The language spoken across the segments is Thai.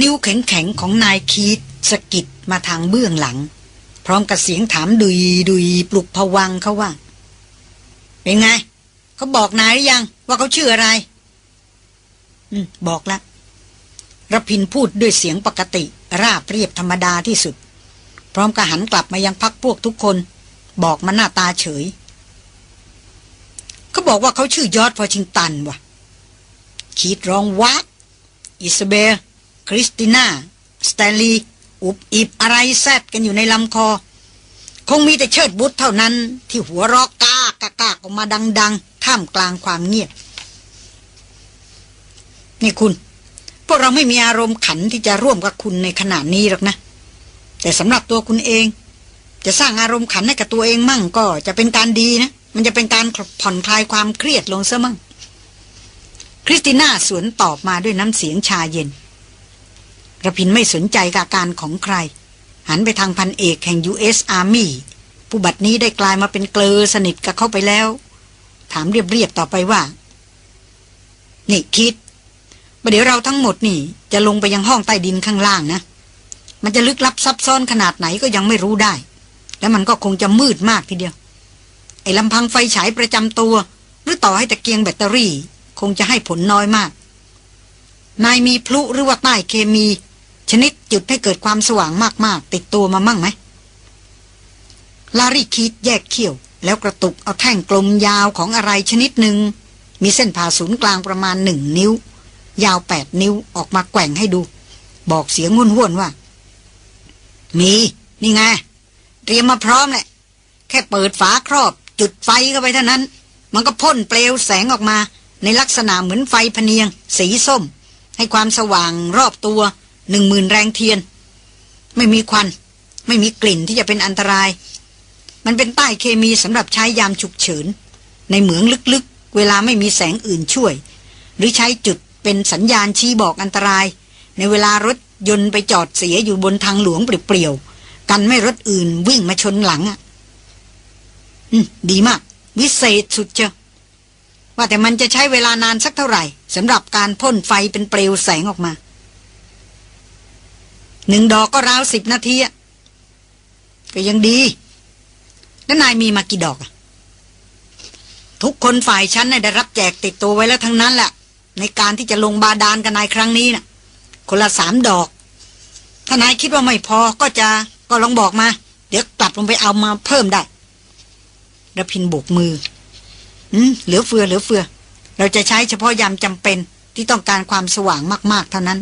นิ้วแข็งๆของนายคีตสกิดมาทางเบื้องหลัง พร้อมกับเสียงถามดุยดุยปลุกผวังเขาว่า เป็นไง เขาบอกนายหรือยัง ว่าเขาชื่ออะไร อืม บอกแล้วรพินพูดด้วยเสียงปกติ ราบเรียบธรรมดาที่สุด พร้อมกับหันกลับมายังพักพวกทุกคน บอกมาหน้าตาเฉยเขาบอกว่าเขาชื่อยอดพอชิงตันวะคิดรองวัดอิสเบล คริสติน่า สแตลีอุบอิบอะไรแซดกันอยู่ในลำคอ คงมีแต่เชิดบุตรเท่านั้นที่หัวรอกกากากากออกมาดัง ๆ ท่ามกลางความเงียบ นี่คุณ พวกเราไม่มีอารมณ์ขันที่จะร่วมกับคุณในขณะนี้หรอกนะ แต่สำหรับตัวคุณเอง จะสร้างอารมณ์ขันให้กับตัวเองมั่งก็จะเป็นการดีนะ มันจะเป็นการผ่อนคลายความเครียดลงซะมั่งคริสติน่าสวนตอบมาด้วยน้ำเสียงชาเย็น ระพินไม่สนใจกับการของใคร หันไปทางพันเอกแห่ง U.S. Army ผู้บัดนี้ได้กลายมาเป็นเกลอสนิทกับเข้าไปแล้ว ถามเรียบๆต่อไปว่า นี่คิดเดี๋ยวเราทั้งหมดนี่ จะลงไปยังห้องใต้ดินข้างล่างนะ มันจะลึกลับซับซ้อนขนาดไหนก็ยังไม่รู้ได้ แล้วมันก็คงจะมืดมากทีเดียว ไอ้ลำพังไฟฉายประจำตัว หรือต่อให้ตะเกียงแบตเตอรี่ คงจะให้ผลน้อยมาก นายมีพลุหรือว่าใต้เคมี ชนิดจุดให้เกิดความสว่างมากๆ ติดตัวมามั่งไหมลารีคิดแยกเขี้ยว แล้วกระตุกเอาแท่งกลมยาวของอะไรชนิดหนึ่ง มีเส้นผ่าศูนย์กลางประมาณหนึ่งนิ้ว ยาวแปดนิ้วออกมาแกว่งให้ดู บอกเสียงงุนห้วนว่า มี นี่ไง เตรียมมาพร้อมแหละ แค่เปิดฝาครอบ จุดไฟเข้าไปเท่านั้น มันก็พ่นเปลวแสงออกมา ในลักษณะเหมือนไฟพเนียง สีส้ม ให้ความสว่างรอบตัว หนึ่งหมื่นแรงเทียน ไม่มีควัน ไม่มีกลิ่นที่จะเป็นอันตราย มันเป็นใต้เคมีสำหรับใช้ยามฉุกเฉิน ในเหมืองลึกๆ เวลาไม่มีแสงอื่นช่วย หรือใช้จุดเป็นสัญญาณชี้บอกอันตราย ในเวลารถยนต์ไปจอดเสียอยู่บนทางหลวงเปลี่ยวๆกันไม่รถอื่นวิ่งมาชนหลังอะอืมดีมาก วิเศษสุดเจ้าว่าแต่มันจะใช้เวลานานสักเท่าไหร่สำหรับการพ่นไฟเป็นเปลวแสงออกมา หนึ่งดอกก็ราวสิบนาทีอะก็ยังดี แล้วนายมีมากี่ดอกอะทุกคนฝ่ายฉันได้รับแจกติดตัวไว้แล้วทั้งนั้นแหละในการที่จะลงบาดาลกันนายครั้งนี้นะ่ะ คนละสามดอก ถ้านายคิดว่าไม่พอก็จะก็ลองบอกมา เดี๋ยวกลับลงไปเอามาเพิ่มได้ระพินโบกมือ อืมเหลือเฟือเหลือเฟือ เราจะใช้เฉพาะยามจำเป็นที่ต้องการความสว่างมาก ๆ เท่านั้น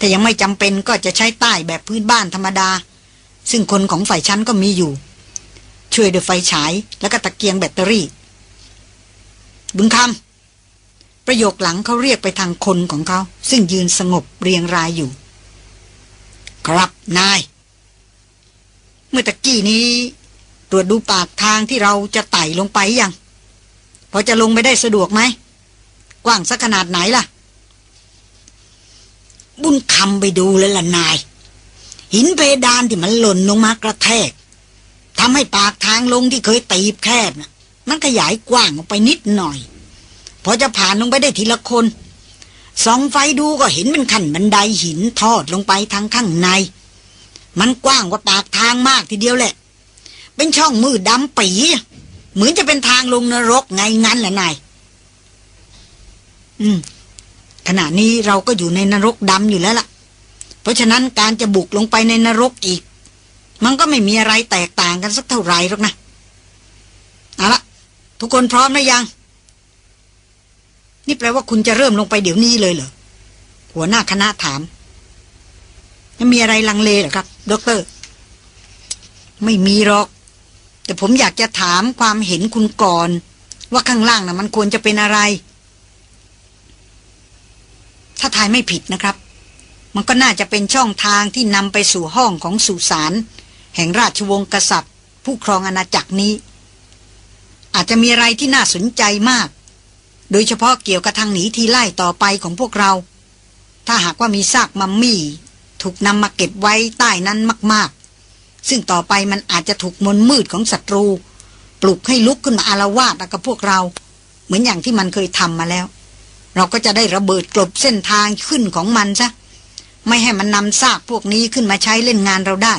แต่ยังไม่จำเป็นก็จะใช้ใต้แบบพื้นบ้านธรรมดา ซึ่งคนของฝ่ายชั้นก็มีอยู่ ช่วยด้วยไฟฉายแล้วก็ตะเกียงแบตเตอรี่ บุญคำประโยคหลังเขาเรียกไปทางคนของเขา ซึ่งยืนสงบเรียงรายอยู่ ครับนาย เมื่อตะกี้นี้ ตรวจดูปากทางที่เราจะไต่ลงไปยังพอจะลงไปได้สะดวกไหม กว้างสักขนาดไหนล่ะ บุญคำไปดูแล้วล่ะนาย หินเพดานที่มันหล่นลงมากระแทกทำให้ปากทางลงที่เคยตีบแคบนะมันขยายกว้างออกไปนิดหน่อย พอจะผ่านลงไปได้ทีละคนสองไฟดูก็เห็นเป็นขั้นบันไดหินทอดลงไปทางข้างใน มันกว้างกว่าปากทางมากทีเดียวแหละ เป็นช่องมืดดำปีเหมือนจะเป็นทางลงนรกไงงั้นแหละนาย อืม ขณะนี้เราก็อยู่ในนรกดำอยู่แล้วล่ะ เพราะฉะนั้นการจะบุกลงไปในนรกอีก มันก็ไม่มีอะไรแตกต่างกันสักเท่าไหร่หรอกนะเอาละทุกคนพร้อมหรือยัง นี่แปลว่าคุณจะเริ่มลงไปเดี๋ยวนี้เลยเหรอหัวหน้าคณะถามไม่มีอะไรลังเลหรอครับด็อกเตอร์ ไม่มีหรอก แต่ผมอยากจะถามความเห็นคุณก่อน ว่าข้างล่างนะ่ะ มันควรจะเป็นอะไร ถ้าทายไม่ผิดนะครับ มันก็น่าจะเป็นช่องทางที่นำไปสู่ห้องของสุสานแห่งราชวงศ์กษัตริย์ ผู้ครองอาณาจักรนี้ อาจจะมีอะไรที่น่าสนใจมาก โดยเฉพาะเกี่ยวกับทางหนีทีไล่ต่อไปของพวกเรา ถ้าหากว่ามีซากมัมมี่ ถูกนำมาเก็บไว้ใต้นั้นมาก ๆ ซึ่งต่อไปมันอาจจะถูกมนมืดของศัตรู ปลุกให้ลุกขึ้นมาอารวาสกับพวกเรา เหมือนอย่างที่มันเคยทำมาแล้ว เราก็จะได้ระเบิดกลบเส้นทางขึ้นของมันซะ ไม่ให้มันนำซากพวกนี้ขึ้นมาใช้เล่นงานเราได้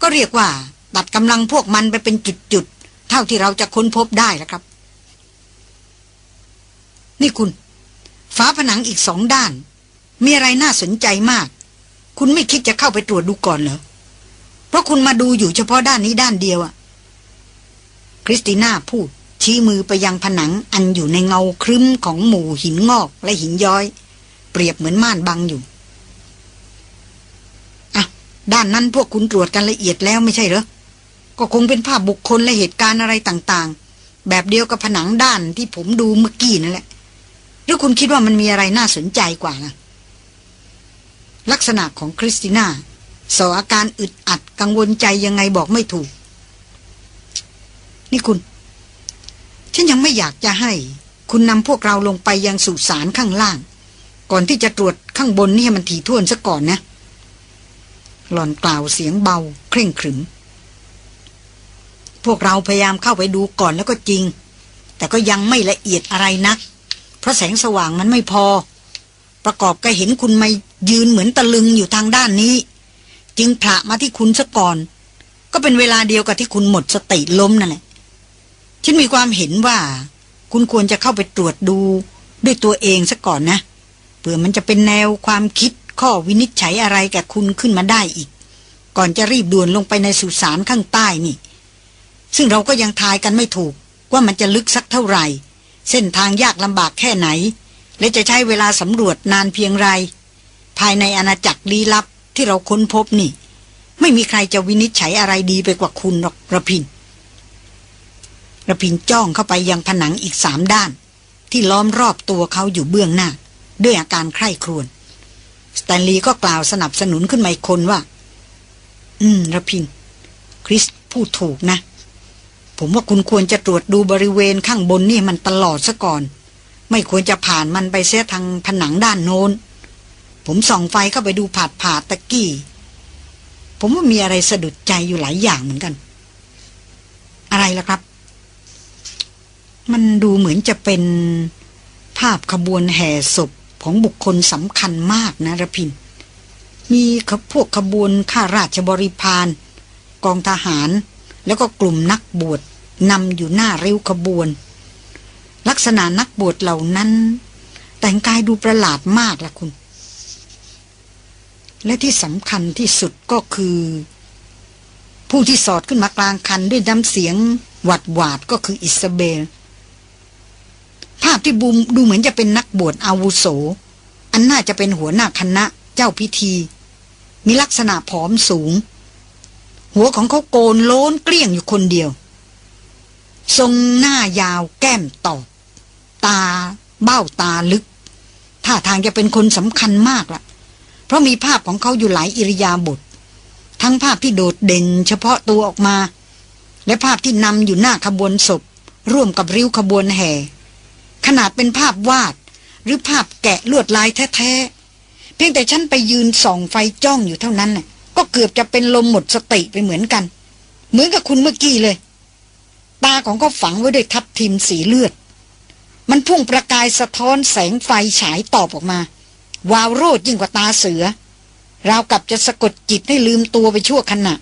ก็เรียกว่าตัดกำลังพวกมันไปเป็นจุดๆ เท่าที่เราจะค้นพบได้แล้วครับ นี่คุณฝาผนังอีกสองด้าน มีอะไรน่าสนใจมาก คุณไม่คิดจะเข้าไปตรวจดูก่อนเหรอ เพราะคุณมาดูอยู่เฉพาะด้านนี้ด้านเดียวอะคริสติน่าพูด ชี้มือไปยังผนังอันอยู่ในเงาครึ้มของหมู่หินงอกและหินย้อย เปรียบเหมือนม่านบังอยู่อะด้านนั้นพวกคุณตรวจกันละเอียดแล้วไม่ใช่เหรอ ก็คงเป็นภาพบุคคลและเหตุการณ์อะไรต่างๆ แบบเดียวกับผนังด้านที่ผมดูเมื่อกี้นั่นแหละ หรือคุณคิดว่ามันมีอะไรน่าสนใจกว่านะลักษณะของคริสติน่าสออาการอึดอัดกังวลใจยังไงบอกไม่ถูก นี่คุณ ฉันยังไม่อยากจะให้ คุณนำพวกเราลงไปยังสุสานข้างล่าง ก่อนที่จะตรวจข้างบนนี่ให้มันถี่ถ้วนซะก่อนนะ หล่อนกล่าวเสียงเบา เคร่งขรึม พวกเราพยายามเข้าไปดูก่อนแล้วก็จริง แต่ก็ยังไม่ละเอียดอะไรนัก เพราะแสงสว่างมันไม่พอ ประกอบกับเห็นคุณมายืนเหมือนตะลึงอยู่ทางด้านนี้ จึงผละมาที่คุณซะก่อน ก็เป็นเวลาเดียวกับที่คุณหมดสติล้มนั่นแหละ ฉันมีความเห็นว่า คุณควรจะเข้าไปตรวจดูด้วยตัวเองซะก่อนนะเผื่อมันจะเป็นแนวความคิดข้อวินิจฉัยอะไรแก่คุณขึ้นมาได้อีก ก่อนจะรีบด่วนลงไปในสุสานข้างใต้นี่ ซึ่งเราก็ยังทายกันไม่ถูกว่ามันจะลึกสักเท่าไหร่ เส้นทางยากลำบากแค่ไหน และจะใช้เวลาสำรวจนานเพียงไร ภายในอาณาจักรลี้ลับที่เราค้นพบนี่ ไม่มีใครจะวินิจฉัยอะไรดีไปกว่าคุณหรอกระพิน ระพินจ้องเข้าไปยังผนังอีกสามด้าน ที่ล้อมรอบตัวเขาอยู่เบื้องหน้า ด้วยอาการใคร่ครวญสแตนลีย์ก็กล่าวสนับสนุนขึ้นมาอีกคนว่า อืมระพิน คริสพูดถูกนะ ผมว่าคุณควรจะตรวจดูบริเวณข้างบนนี่มันตลอดซะก่อน ไม่ควรจะผ่านมันไปเสียทางผนังด้านโน้น ผมส่องไฟเข้าไปดูผาดผาตะกี้ ผมว่ามีอะไรสะดุดใจอยู่หลายอย่างเหมือนกัน อะไรล่ะครับ มันดูเหมือนจะเป็นภาพขบวนแห่ศพของบุคคลสำคัญมากนะระพิน มีพวกขบวนข้าราชบริพารกองทหาร แล้วก็กลุ่มนักบวชนำอยู่หน้าริ้วขบวน ลักษณะนักบวชเหล่านั้น แต่งกายดูประหลาดมากละคุณ และที่สำคัญที่สุดก็คือ ผู้ที่สอดขึ้นมากลางคันด้วยน้ำเสียงหวัดหวาดก็คืออิสเบล ภาพที่บูมดูเหมือนจะเป็นนักบวชอาวุโส อันน่าจะเป็นหัวหน้าคณะเจ้าพิธี มีลักษณะผอมสูง หัวของเขาโกนโล้นเกลี้ยงอยู่คนเดียว ทรงหน้ายาวแก้มตอบ ตาเบ้าตาลึก ท่าทางจะเป็นคนสำคัญมากละ่ะ เพราะมีภาพของเขาอยู่หลายอิริยาบถทั้งภาพที่โดดเด่นเฉพาะตัวออกมา และภาพที่นำอยู่หน้าขบวนศพ ร่วมกับริ้วขบวนแห่ ขนาดเป็นภาพวาด หรือภาพแกะลวดลายแท้ๆ เพียงแต่ฉันไปยืนส่องไฟจ้องอยู่เท่านั้นน่ะก็เกือบจะเป็นลมหมดสติไปเหมือนกัน เหมือนกับคุณเมื่อกี้เลย ตาของเขาฝังไว้ด้วยทับทิมสีเลือด มันพุ่งประกายสะท้อนแสงไฟฉายตอบออกมา วาวโรดยิ่งกว่าตาเสือราวกับจะสะกดจิตให้ลืมตัวไปชั่วขณะ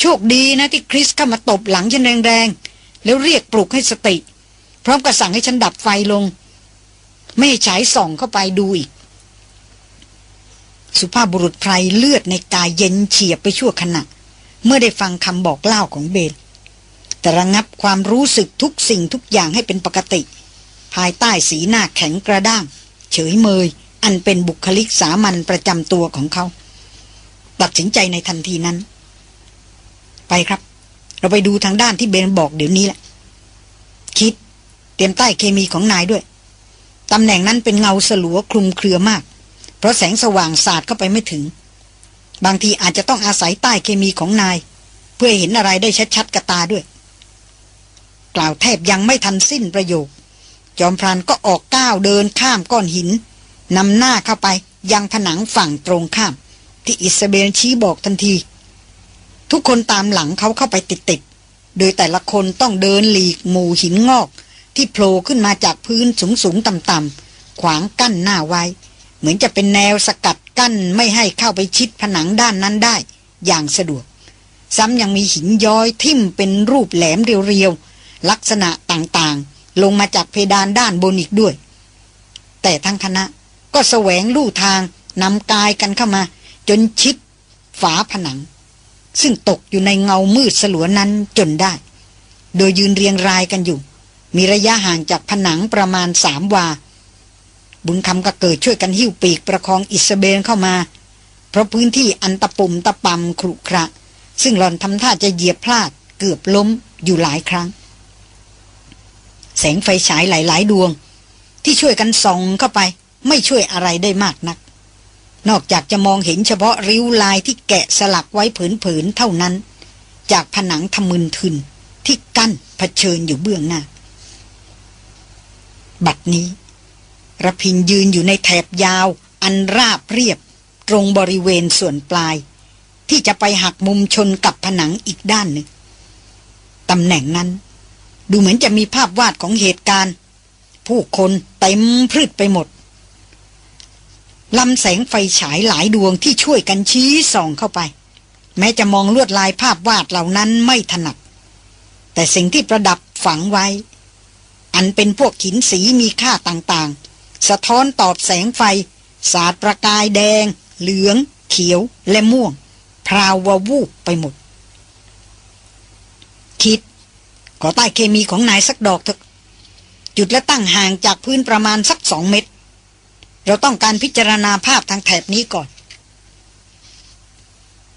โชคดีนะที่คริสเข้ามาตบหลังฉันแรงๆ แล้วเรียกปลุกให้สติ พร้อมกับสั่งให้ฉันดับไฟลง ไม่ฉายส่องเข้าไปดูอีก สุภาพบุรุษไพรเลือดในกายเย็นเฉียบไปชั่วขณะ เมื่อได้ฟังคำบอกเล่าของเบนแต่ระงับความรู้สึกทุกสิ่งทุกอย่างให้เป็นปกติ ภายใต้สีหน้าแข็งกระด้าง เฉยเมย อันเป็นบุคลิกสามัญประจำตัวของเขา ตัดสินใจในทันทีนั้น ไปครับ เราไปดูทางด้านที่เบนบอกเดี๋ยวนี้แหละ คิด เตรียมใต้เคมีของนายด้วย ตำแหน่งนั้นเป็นเงาสลัวคลุมเครือมาก เพราะแสงสว่างสาดเข้าไปไม่ถึง บางทีอาจจะต้องอาศัยใต้เคมีของนาย เพื่อเห็นอะไรได้ชัดๆกับตาด้วย กล่าวแทบยังไม่ทันสิ้นประโยค จอมพรานก็ออกก้าวเดินข้ามก้อนหินนำหน้าเข้าไปยังผนังฝั่งตรงข้าม ที่อิสเบลชี้บอกทันที ทุกคนตามหลังเขาเข้าไปติดๆโดยแต่ละคนต้องเดินหลีกหมู่หินงอก ที่โผล่ขึ้นมาจากพื้นสูงๆต่ำๆขวางกั้นหน้าไว้ เหมือนจะเป็นแนวสกัดกั้นไม่ให้เข้าไปชิดผนังด้านนั้นได้ อย่างสะดวก ซ้ำยังมีหินย้อยทิ่มเป็นรูปแหลมเรียวๆ ลักษณะต่างๆ ลงมาจากเพดานด้านบนอีกด้วย แต่ทั้งคณะก็แสวงลู่ทางนำกายกันเข้ามา จนชิดฝาผนัง ซึ่งตกอยู่ในเงามืดสลัวนั้นจนได้ โดยยืนเรียงรายกันอยู่ มีระยะห่างจากผนังประมาณสามวา บุญคำก็เกิดช่วยกันหิ้วปีกประคองอิสเบนเข้ามา เพราะพื้นที่อันตะปุ่มตะปำครุขระ ซึ่งหล่อนทำท่าจะเหยียบพลาด เกือบล้มอยู่หลายครั้ง แสงไฟฉายหลาย ๆ ดวง ที่ช่วยกันส่องเข้าไป ไม่ช่วยอะไรได้มากนัก นอกจากจะมองเห็นเฉพาะริ้วลายที่แกะสลักไว้ผืนๆเท่านั้น จากผนังทมึนทึนที่กั้นเผชิญอยู่เบื้องหน้า บัดนี้ระพินยืนอยู่ในแถบยาว อันราบเรียบ ตรงบริเวณส่วนปลาย ที่จะไปหักมุมชนกับผนังอีกด้านหนึ่งตำแหน่งนั้น ดูเหมือนจะมีภาพวาดของเหตุการณ์ ผู้คนเต็มพืชไปหมดลำแสงไฟฉายหลายดวงที่ช่วยกันชี้ส่องเข้าไป แม้จะมองลวดลายภาพวาดเหล่านั้นไม่ถนัด แต่สิ่งที่ประดับฝังไว้ อันเป็นพวกหินสีมีค่าต่างๆ สะท้อนตอบแสงไฟ สาดประกายแดง เหลือง เขียวและม่วง พราววาวูบไปหมด คิด ขอใต้เคมีของนายสักดอกเถอะจุดและตั้งห่างจากพื้นประมาณสักสองเมตร เราต้องการพิจารณาภาพทางแถบนี้ก่อน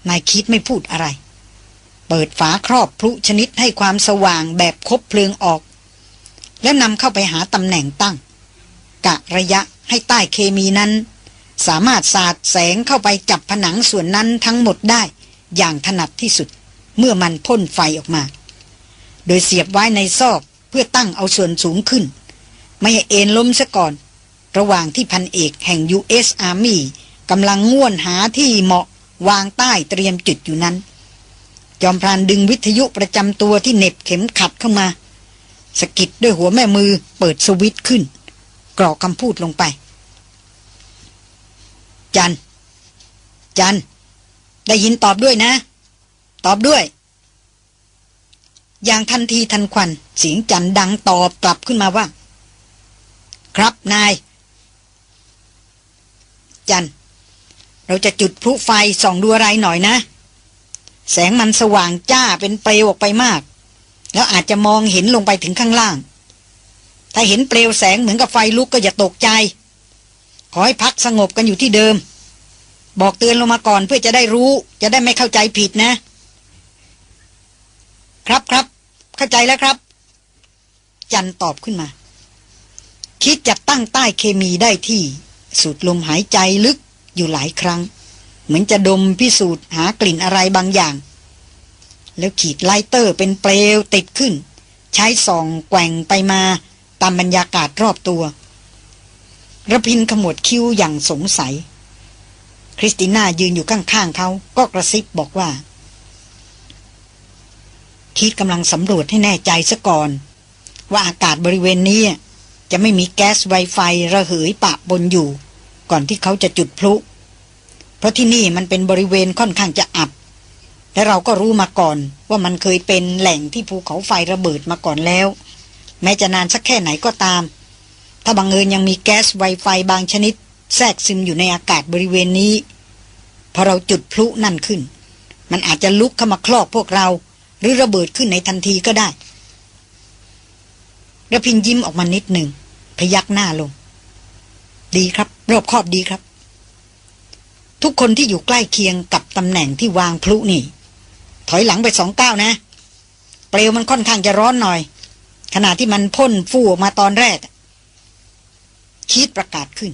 นายคิดไม่พูดอะไร เปิดฝาครอบพลุชนิดให้ความสว่างแบบคบเพลิงออก แล้วนำเข้าไปหาตำแหน่งตั้ง กะระยะให้ใต้เคมีนั้น สามารถสาดแสงเข้าไปจับผนังส่วนนั้นทั้งหมดได้ อย่างถนัดที่สุดเมื่อมันพ่นไฟออกมา โดยเสียบไว้ในซอกเพื่อตั้งเอาส่วนสูงขึ้น ไม่ให้เอ็นล้มซะก่อน ระหว่างที่พันเอกแห่ง U.S. Army กำลังง่วนหาที่เหมาะวางใต้เตรียมจุดอยู่นั้น จอมพรานดึงวิทยุประจำตัวที่เน็บเข็มขัดเข้ามา สกิดด้วยหัวแม่มือเปิดสวิตขึ้น กรอกคำพูดลงไป จัน จัน ได้ยินตอบด้วยนะ ตอบด้วย อย่างทันทีทันควัน เสียงจันดังตอบกลับขึ้นมาว่า ครับนาย จัน เราจะจุดพลุไฟส่องดูอะไรหน่อยนะ แสงมันสว่างจ้าเป็นเปลวออกไปมาก แล้วอาจจะมองเห็นลงไปถึงข้างล่าง ถ้าเห็นเปลวแสงเหมือนกับไฟลุกก็อย่าตกใจ ขอให้พักสงบกันอยู่ที่เดิม บอกเตือนลงมาก่อนเพื่อจะได้รู้ จะได้ไม่เข้าใจผิดนะ ครับครับ เข้าใจแล้วครับ จันตอบขึ้นมา คิดจะตั้งใต้เคมีได้ที่สูดลมหายใจลึกอยู่หลายครั้ง เหมือนจะดมพิสูจน์หากลิ่นอะไรบางอย่าง แล้วขีด lighter เป็นเปลวติดขึ้น ใช้ส่องแกว่งไปมาตามบรรยากาศรอบตัวรพินทร์ขมวดคิ้วอย่างสงสัย คริสติน่ายืนอยู่ข้างๆเขาก็กระซิบบอกว่า คีธกำลังสำรวจให้แน่ใจซะก่อน ว่าอากาศบริเวณนี้จะไม่มีแก๊สไวไฟระเหยปะบนอยู่ ก่อนที่เขาจะจุดพลุ เพราะที่นี่มันเป็นบริเวณค่อนข้างจะอับ และเราก็รู้มาก่อนว่ามันเคยเป็นแหล่งที่ภูเขาไฟระเบิดมาก่อนแล้ว แม้จะนานสักแค่ไหนก็ตาม ถ้าบังเอิญยังมีแก๊สไวไฟบางชนิด แทรกซึมอยู่ในอากาศบริเวณนี้ พอเราจุดพลุนั่นขึ้น มันอาจจะลุกเข้ามาคลอกพวกเรา หรือระเบิดขึ้นในทันทีก็ได้ระพินยิ้มออกมานิดหนึ่ง พยักหน้าลง ดีครับ รอบคอบดีครับ ทุกคนที่อยู่ใกล้เคียงกับตำแหน่งที่วางพลุนี่ ถอยหลังไปสองก้าวนะ เปลวมันค่อนข้างจะร้อนหน่อย ขณะที่มันพ่นฟู่ออกมาตอนแรก คิดประกาศขึ้น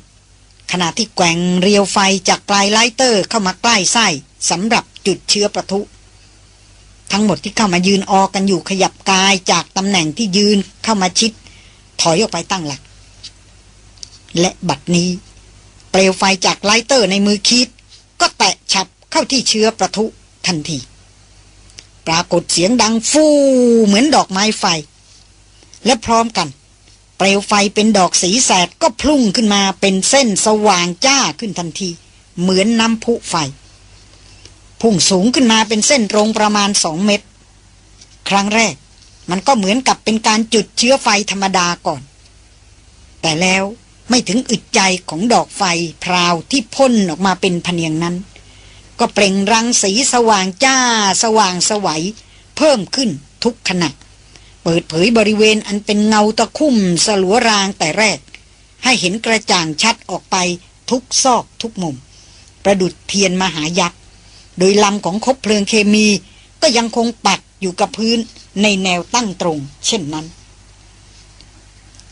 ขณะที่แกว่งเรียวไฟจากปลายไลเตอร์เข้ามาใกล้ไส้สำหรับจุดเชื้อประทุ ทั้งหมดที่เข้ามายืนออกันอยู่ขยับกายจากตำแหน่งที่ยืนเข้ามาชิด ถอยออกไปตั้งหลัก และบัดนี้ เปลวไฟจากไลเตอร์ในมือคิดก็แตะฉับเข้าที่เชื้อประทุทันที ปรากฏเสียงดังฟูเหมือนดอกไม้ไฟ และพร้อมกัน เปลวไฟเป็นดอกสีแสดก็พุ่งขึ้นมาเป็นเส้นสว่างจ้าขึ้นทันที เหมือนน้ำพุไฟ พุ่งสูงขึ้นมาเป็นเส้นตรงประมาณสองเมตร ครั้งแรกมันก็เหมือนกับเป็นการจุดเชื้อไฟธรรมดาก่อน แต่แล้วไม่ถึงอึดใจของดอกไฟพราวที่พ่นออกมาเป็นพเนียงนั้น ก็เปล่งรังสีสว่างจ้าสว่างสวัย เพิ่มขึ้นทุกขณะ เปิดเผยบริเวณอันเป็นเงาตะคุ่มสลัวรางแต่แรก ให้เห็นกระจ่างชัดออกไปทุกซอกทุกมุม ประดุดเทียนมหายักษ์ โดยลำของคบเพลิงเคมีก็ยังคงปักอยู่กับพื้นในแนวตั้งตรง เช่นนั้น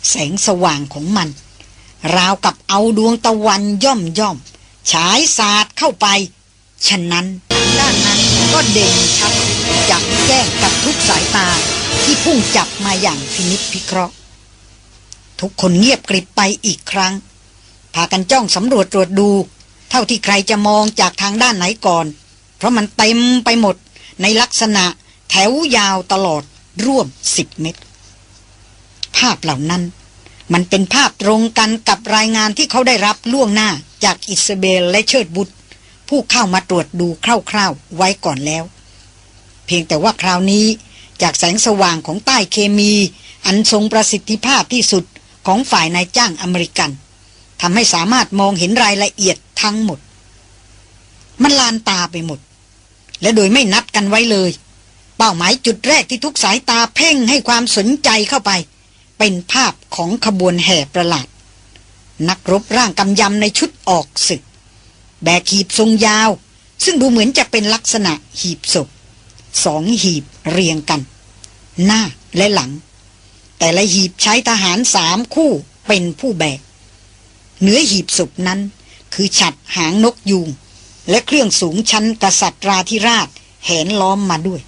แสงสว่างของมัน ราวกับเอาดวงตะวันย่อมย่อมฉายสาดเข้าไป ฉะนั้นด้านนั้นก็เด่นชัดจับแจ้งกับทุกสายตาที่พุ่งจับมาอย่างพินิจพิเคราะห์ ทุกคนเงียบกริบไปอีกครั้ง พากันจ้องสำรวจตรวจดู เท่าที่ใครจะมองจากทางด้านไหนก่อน เพราะมันเต็มไปหมดในลักษณะแถวยาวตลอดร่วมสิบเมตร ภาพเหล่านั้น มันเป็นภาพตรงกันกับรายงานที่เขาได้รับล่วงหน้าจากอิสเบลและเชิดบุตร ผู้เข้ามาตรวจดูคร่าวๆไว้ก่อนแล้ว เพียงแต่ว่าคราวนี้จากแสงสว่างของใต้เคมี อันทรงประสิทธิภาพที่สุดของฝ่ายนายจ้างอเมริกันทำให้สามารถมองเห็นรายละเอียดทั้งหมด มันลานตาไปหมด และโดยไม่นัดกันไว้เลย เป้าหมายจุดแรกที่ทุกสายตาเพ่งให้ความสนใจเข้าไป เป็นภาพของขบวนแห่ประหลาด นักรบร่างกำยำในชุดออกศึก แบกหีบทรงยาว ซึ่งดูเหมือนจะเป็นลักษณะหีบศพสองหีบเรียงกัน หน้าและหลัง แต่ละหีบใช้ทหารสามคู่เป็นผู้แบก เนื้อหีบศพนั้น คือฉัดหางนกยูง และเครื่องสูงชั้นกษัตริย์ราธิราชแหนล้อมมาด้วย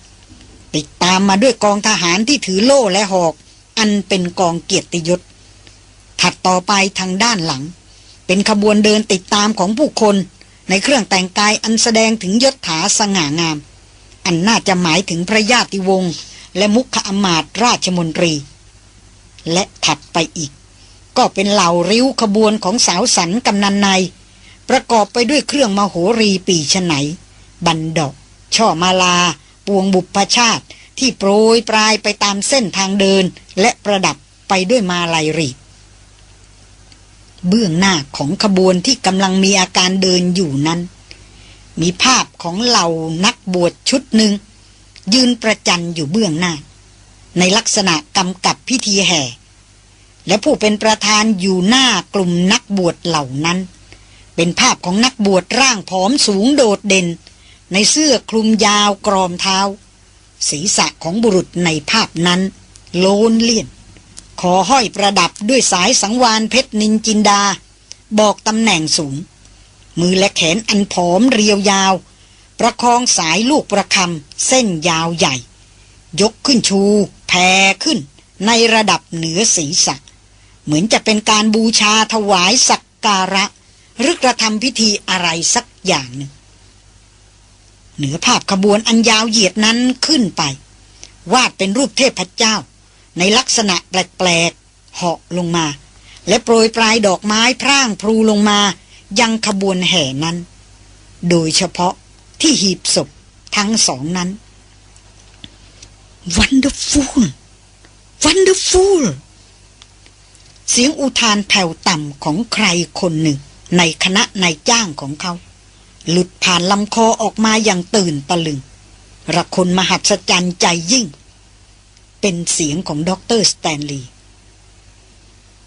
ติดตามมาด้วยกองทหารที่ถือโล่และหอก อันเป็นกองเกียรติยศ ถัดต่อไปทางด้านหลัง เป็นขบวนเดินติดตามของผู้คน ในเครื่องแต่งกายอันแสดงถึงยศถาสง่างาม อันน่าจะหมายถึงพระญาติวงศ์และมุขอมาตราชมนตรี และถัดไปอีก ก็เป็นเหล่าริ้วขบวนของสาวสันกำนันใน ประกอบไปด้วยเครื่องมโหรีปีชไหน บันดอก ช่อมาลา ปวงบุพชาติ ที่โปรยปลายไปตามเส้นทางเดินและประดับไปด้วยมาลายรี เบื้องหน้าของขบวนที่กำลังมีอาการเดินอยู่นั้น มีภาพของเหล่านักบวชชุดหนึ่ง ยืนประจันอยู่เบื้องหน้า ในลักษณะกำกับพิธีแห่ และผู้เป็นประธานอยู่หน้ากลุ่มนักบวชเหล่านั้น เป็นภาพของนักบวชร่างผอมสูงโดดเด่น ในเสื้อคลุมยาวกรอมเท้า ศีรษะของบุรุษในภาพนั้น โลนเลี่ยน คอห้อยประดับด้วยสายสังวานเพชรนินจินดา บอกตำแหน่งสูง มือและแขนอันผอมเรียวยาว ประคองสายลูกประคำเส้นยาวใหญ่ ยกขึ้นชู แผ่ขึ้น ในระดับเหนือศีรษะ เหมือนจะเป็นการบูชาถวายสักการะ หรือกระทำพิธีอะไรสักอย่างหนึ่งเหนือภาพขบวนอันยาวเหยียดนั้นขึ้นไป วาดเป็นรูปเทพเจ้า ในลักษณะแปลกๆเหาะลงมา และโปรยปลายดอกไม้พร่างพลูลงมา ยังขบวนแห่นั้น โดยเฉพาะที่หีบศพทั้งสองนั้น Wonderful Wonderful เสียงอุทานแผ่วต่ำของใครคนหนึ่ง ในคณะนายจ้างของเขา หลุดผ่านลำคอออกมาอย่างตื่นตะลึงระคนมหัศจรรย์ใจยิ่ง เป็นเสียงของด็อกเตอร์สแตนลีย์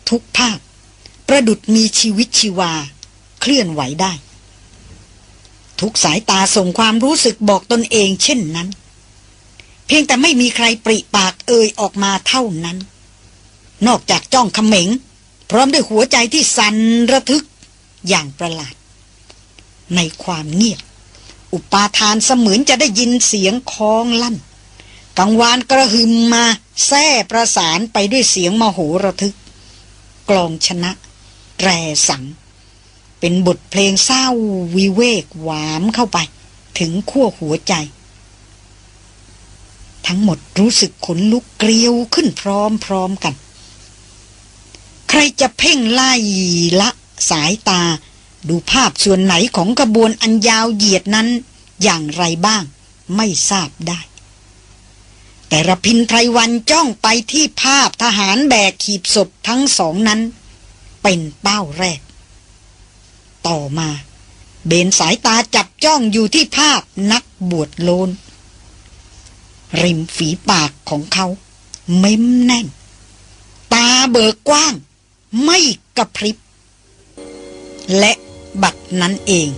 ทุกภาพ ประดุจมีชีวิตชีวา เคลื่อนไหวได้ ทุกสายตาส่งความรู้สึกบอกตนเองเช่นนั้น เพียงแต่ไม่มีใครปริปากเอ่ยออกมาเท่านั้น นอกจากจ้องขม็ง พร้อมด้วยหัวใจที่สั่นระทึกอย่างประหลาด ในความเงียบ อุปาทานเสมือนจะได้ยินเสียงคองลั่น กังวานกระหึมมาแท้ประสานไปด้วยเสียงมโหระทึก กลองชนะ แตรสัง เป็นบทเพลงเศร้าวิเวกหวามเข้าไป ถึงขั้วหัวใจ ทั้งหมดรู้สึกขนลุกเกลียวขึ้นพร้อมๆกัน ใครจะเพ่งไล่ละสายตา ดูภาพส่วนไหนของกระบวนอันยาวเหยียดนั้นอย่างไรบ้าง ไม่ทราบได้ แต่ระพินไพรวันจ้องไปที่ภาพทหารแบกขีบศพทั้งสองนั้น เป็นเป้าแรก ต่อมา เบนสายตาจับจ้องอยู่ที่ภาพนักบวชโลน ริมฝีปากของเขา เม้มแน่น ตาเบิกกว้าง ไม่กระพริบ และบัดนั้นเอง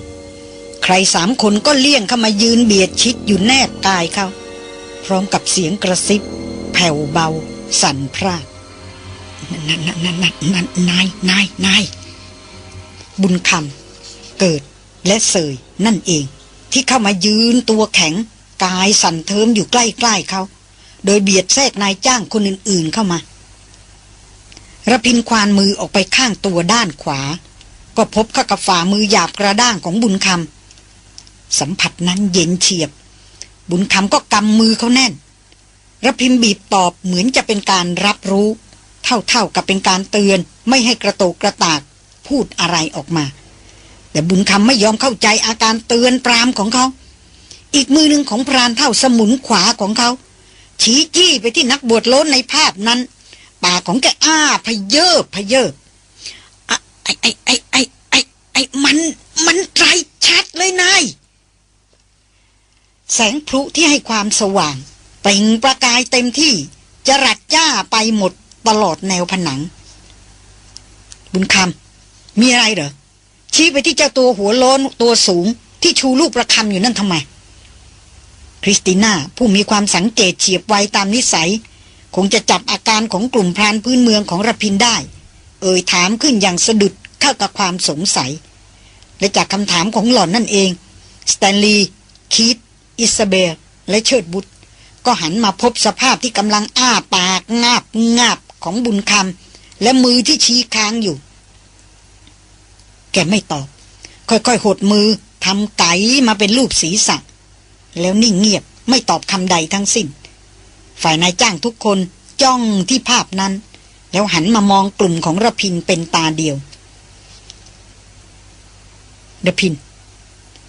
ใครสามคนก็เลี่ยงเข้ามายืนเบียดชิดอยู่แนบกายเขา พร้อมกับเสียงกระซิบ แผ่วเบา สั่นพรานั่นนั่นนั่นนั่นนั่นนายนายนายบุญคำเกิดและเสยนั่นเอง ที่เข้ามายืนตัวแข็ง กายสั่นเทิมอยู่ใกล้ๆเขา โดยเบียดแทรกนายจ้างคนอื่นๆเข้ามาระพินควานมือออกไปข้างตัวด้านขวา ก็พบเข้ากับฝ่ามือหยาบกระด้างของบุญคำสัมผัสนั้นเย็นเฉียบ บุญคำก็กำมือเขาแน่นระพินบีบตอบเหมือนจะเป็นการรับรู้ เท่าๆกับเป็นการเตือน ไม่ให้กระโตกกระตากพูดอะไรออกมา แต่บุญคำไม่ยอมเข้าใจอาการเตือนปรามของเขา อีกมือหนึ่งของพรานเท่าสมุนขวาของเขา ชี้จี้ไปที่นักบวชโล้นในภาพนั้นปากของแกอ้าพเยอพเยอไอไอไอไอไอไอมัน มันไตรชัดเลยนาย แสงพลุที่ให้ความสว่างเปล่งประกายเต็มที่จะรัดจ้าไปหมดตลอดแนวผนัง บุญคำมีอะไรเหรอ ชี้ไปที่เจ้าตัวหัวโลนตัวสูงที่ชูลูกประคำอยู่นั่นทำไม คริสติน่าผู้มีความสังเกตเฉียบไวตามนิสัย คงจะจับอาการของกลุ่มพรานพื้นเมืองของระพินได้ เอ่ยถามขึ้นอย่างสะดุดเข้ากับความสงสัย และจากคำถามของหล่อนนั่นเอง สแตนลีย์คีต อิสเบลและเชิดบุตร ก็หันมาพบสภาพที่กำลังอ้าปากงาบงาบของบุญคำและมือที่ชี้ค้างอยู่ แกไม่ตอบ ค่อยๆ หดมือทำไก่มาเป็นรูปศีรษะ แล้วนิ่งเงียบไม่ตอบคำใดทั้งสิ้น ฝ่ายนายจ้างทุกคนจ้องที่ภาพนั้น แล้วหันมามองกลุ่มของระพินเป็นตาเดียวระพิน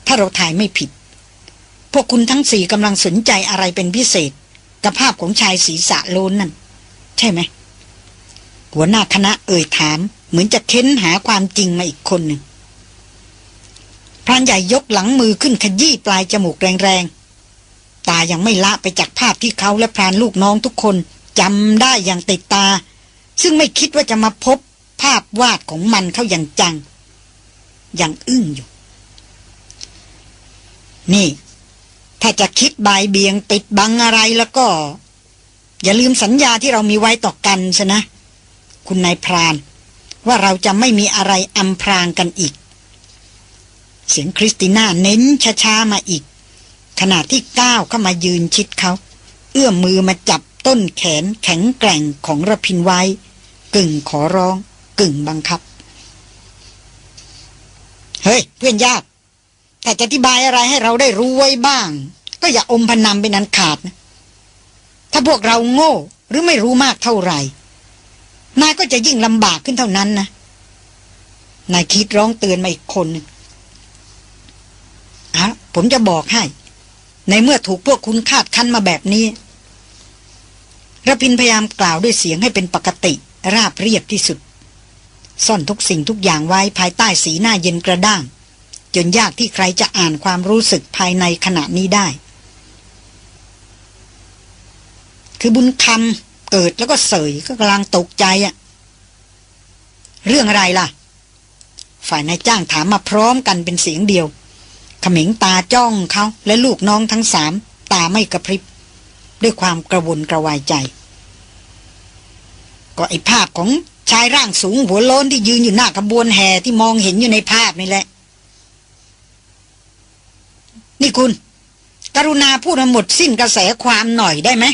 ถ้าเราถ่ายไม่ผิด พวกคุณทั้งสี่กำลังสนใจอะไรเป็นพิเศษกับภาพของชายศีรษะโลนนั่น ใช่ไหม หัวหน้าคณะเอ่ยถาม เหมือนจะเค้นหาความจริงมาอีกคนหนึ่งพรานใหญ่ยกหลังมือขึ้นขยี้ปลายจมูกแรงๆ ตายังไม่ละไปจากภาพที่เขาและพรานลูกน้องทุกคนจำได้อย่างติดตา ซึ่งไม่คิดว่าจะมาพบภาพวาดของมันเขาอย่างจัง อย่างอึ้งอยู่ นี่ ถ้าจะคิดบายเบียงปิดบังอะไรแล้วก็ อย่าลืมสัญญาที่เรามีไว้ต่อกันชนะ คุณนายพราน ว่าเราจะไม่มีอะไรอำพรางกันอีก เสียงคริสติน่าเน้นช้าๆมาอีก ขณะที่ก้าวเข้ามายืนชิดเขา เอื้อมมือมาจับต้นแขนแข็งแกร่งของระพินไว้ กึ่งขอร้อง กึ่งบังคับ เฮ้ย เพื่อนยาก แต่จะอธิบายอะไรให้เราได้รู้ไว้บ้าง ก็อย่าอมพนำเป็นอันขาดนะ ถ้าพวกเราโง่หรือไม่รู้มากเท่าไหร่ นายก็จะยิ่งลำบากขึ้นเท่านั้นนะ นายคิดร้องเตือนมาอีกคนนึงอะผมจะบอกให้ ในเมื่อถูกพวกคุณคาดคั้นมาแบบนี้ระพินพยายามกล่าวด้วยเสียงให้เป็นปกติ ราบเรียบที่สุด ซ่อนทุกสิ่งทุกอย่างไว้ภายใต้สีหน้าเย็นกระด้าง จนยากที่ใครจะอ่านความรู้สึกภายในขณะนี้ได้ คือบุญคำเกิดแล้วก็เสยก็กำลังตกใจอะเรื่องอะไรล่ะ ฝ่ายนายจ้างถามมาพร้อมกันเป็นเสียงเดียวขมิงตาจ้องเขาและลูกน้องทั้งสามตาไม่กระพริบ ด้วยความกระวนกระวายใจ ก็ไอภาพของชายร่างสูงหัวโล้นที่ยืนอยู่หน้ากระบวนแห่ที่มองเห็นอยู่ในภาพนี่แหละ นี่คุณ กรุณาพูดมาหมดสิ้นกระแสความหน่อยได้ไหม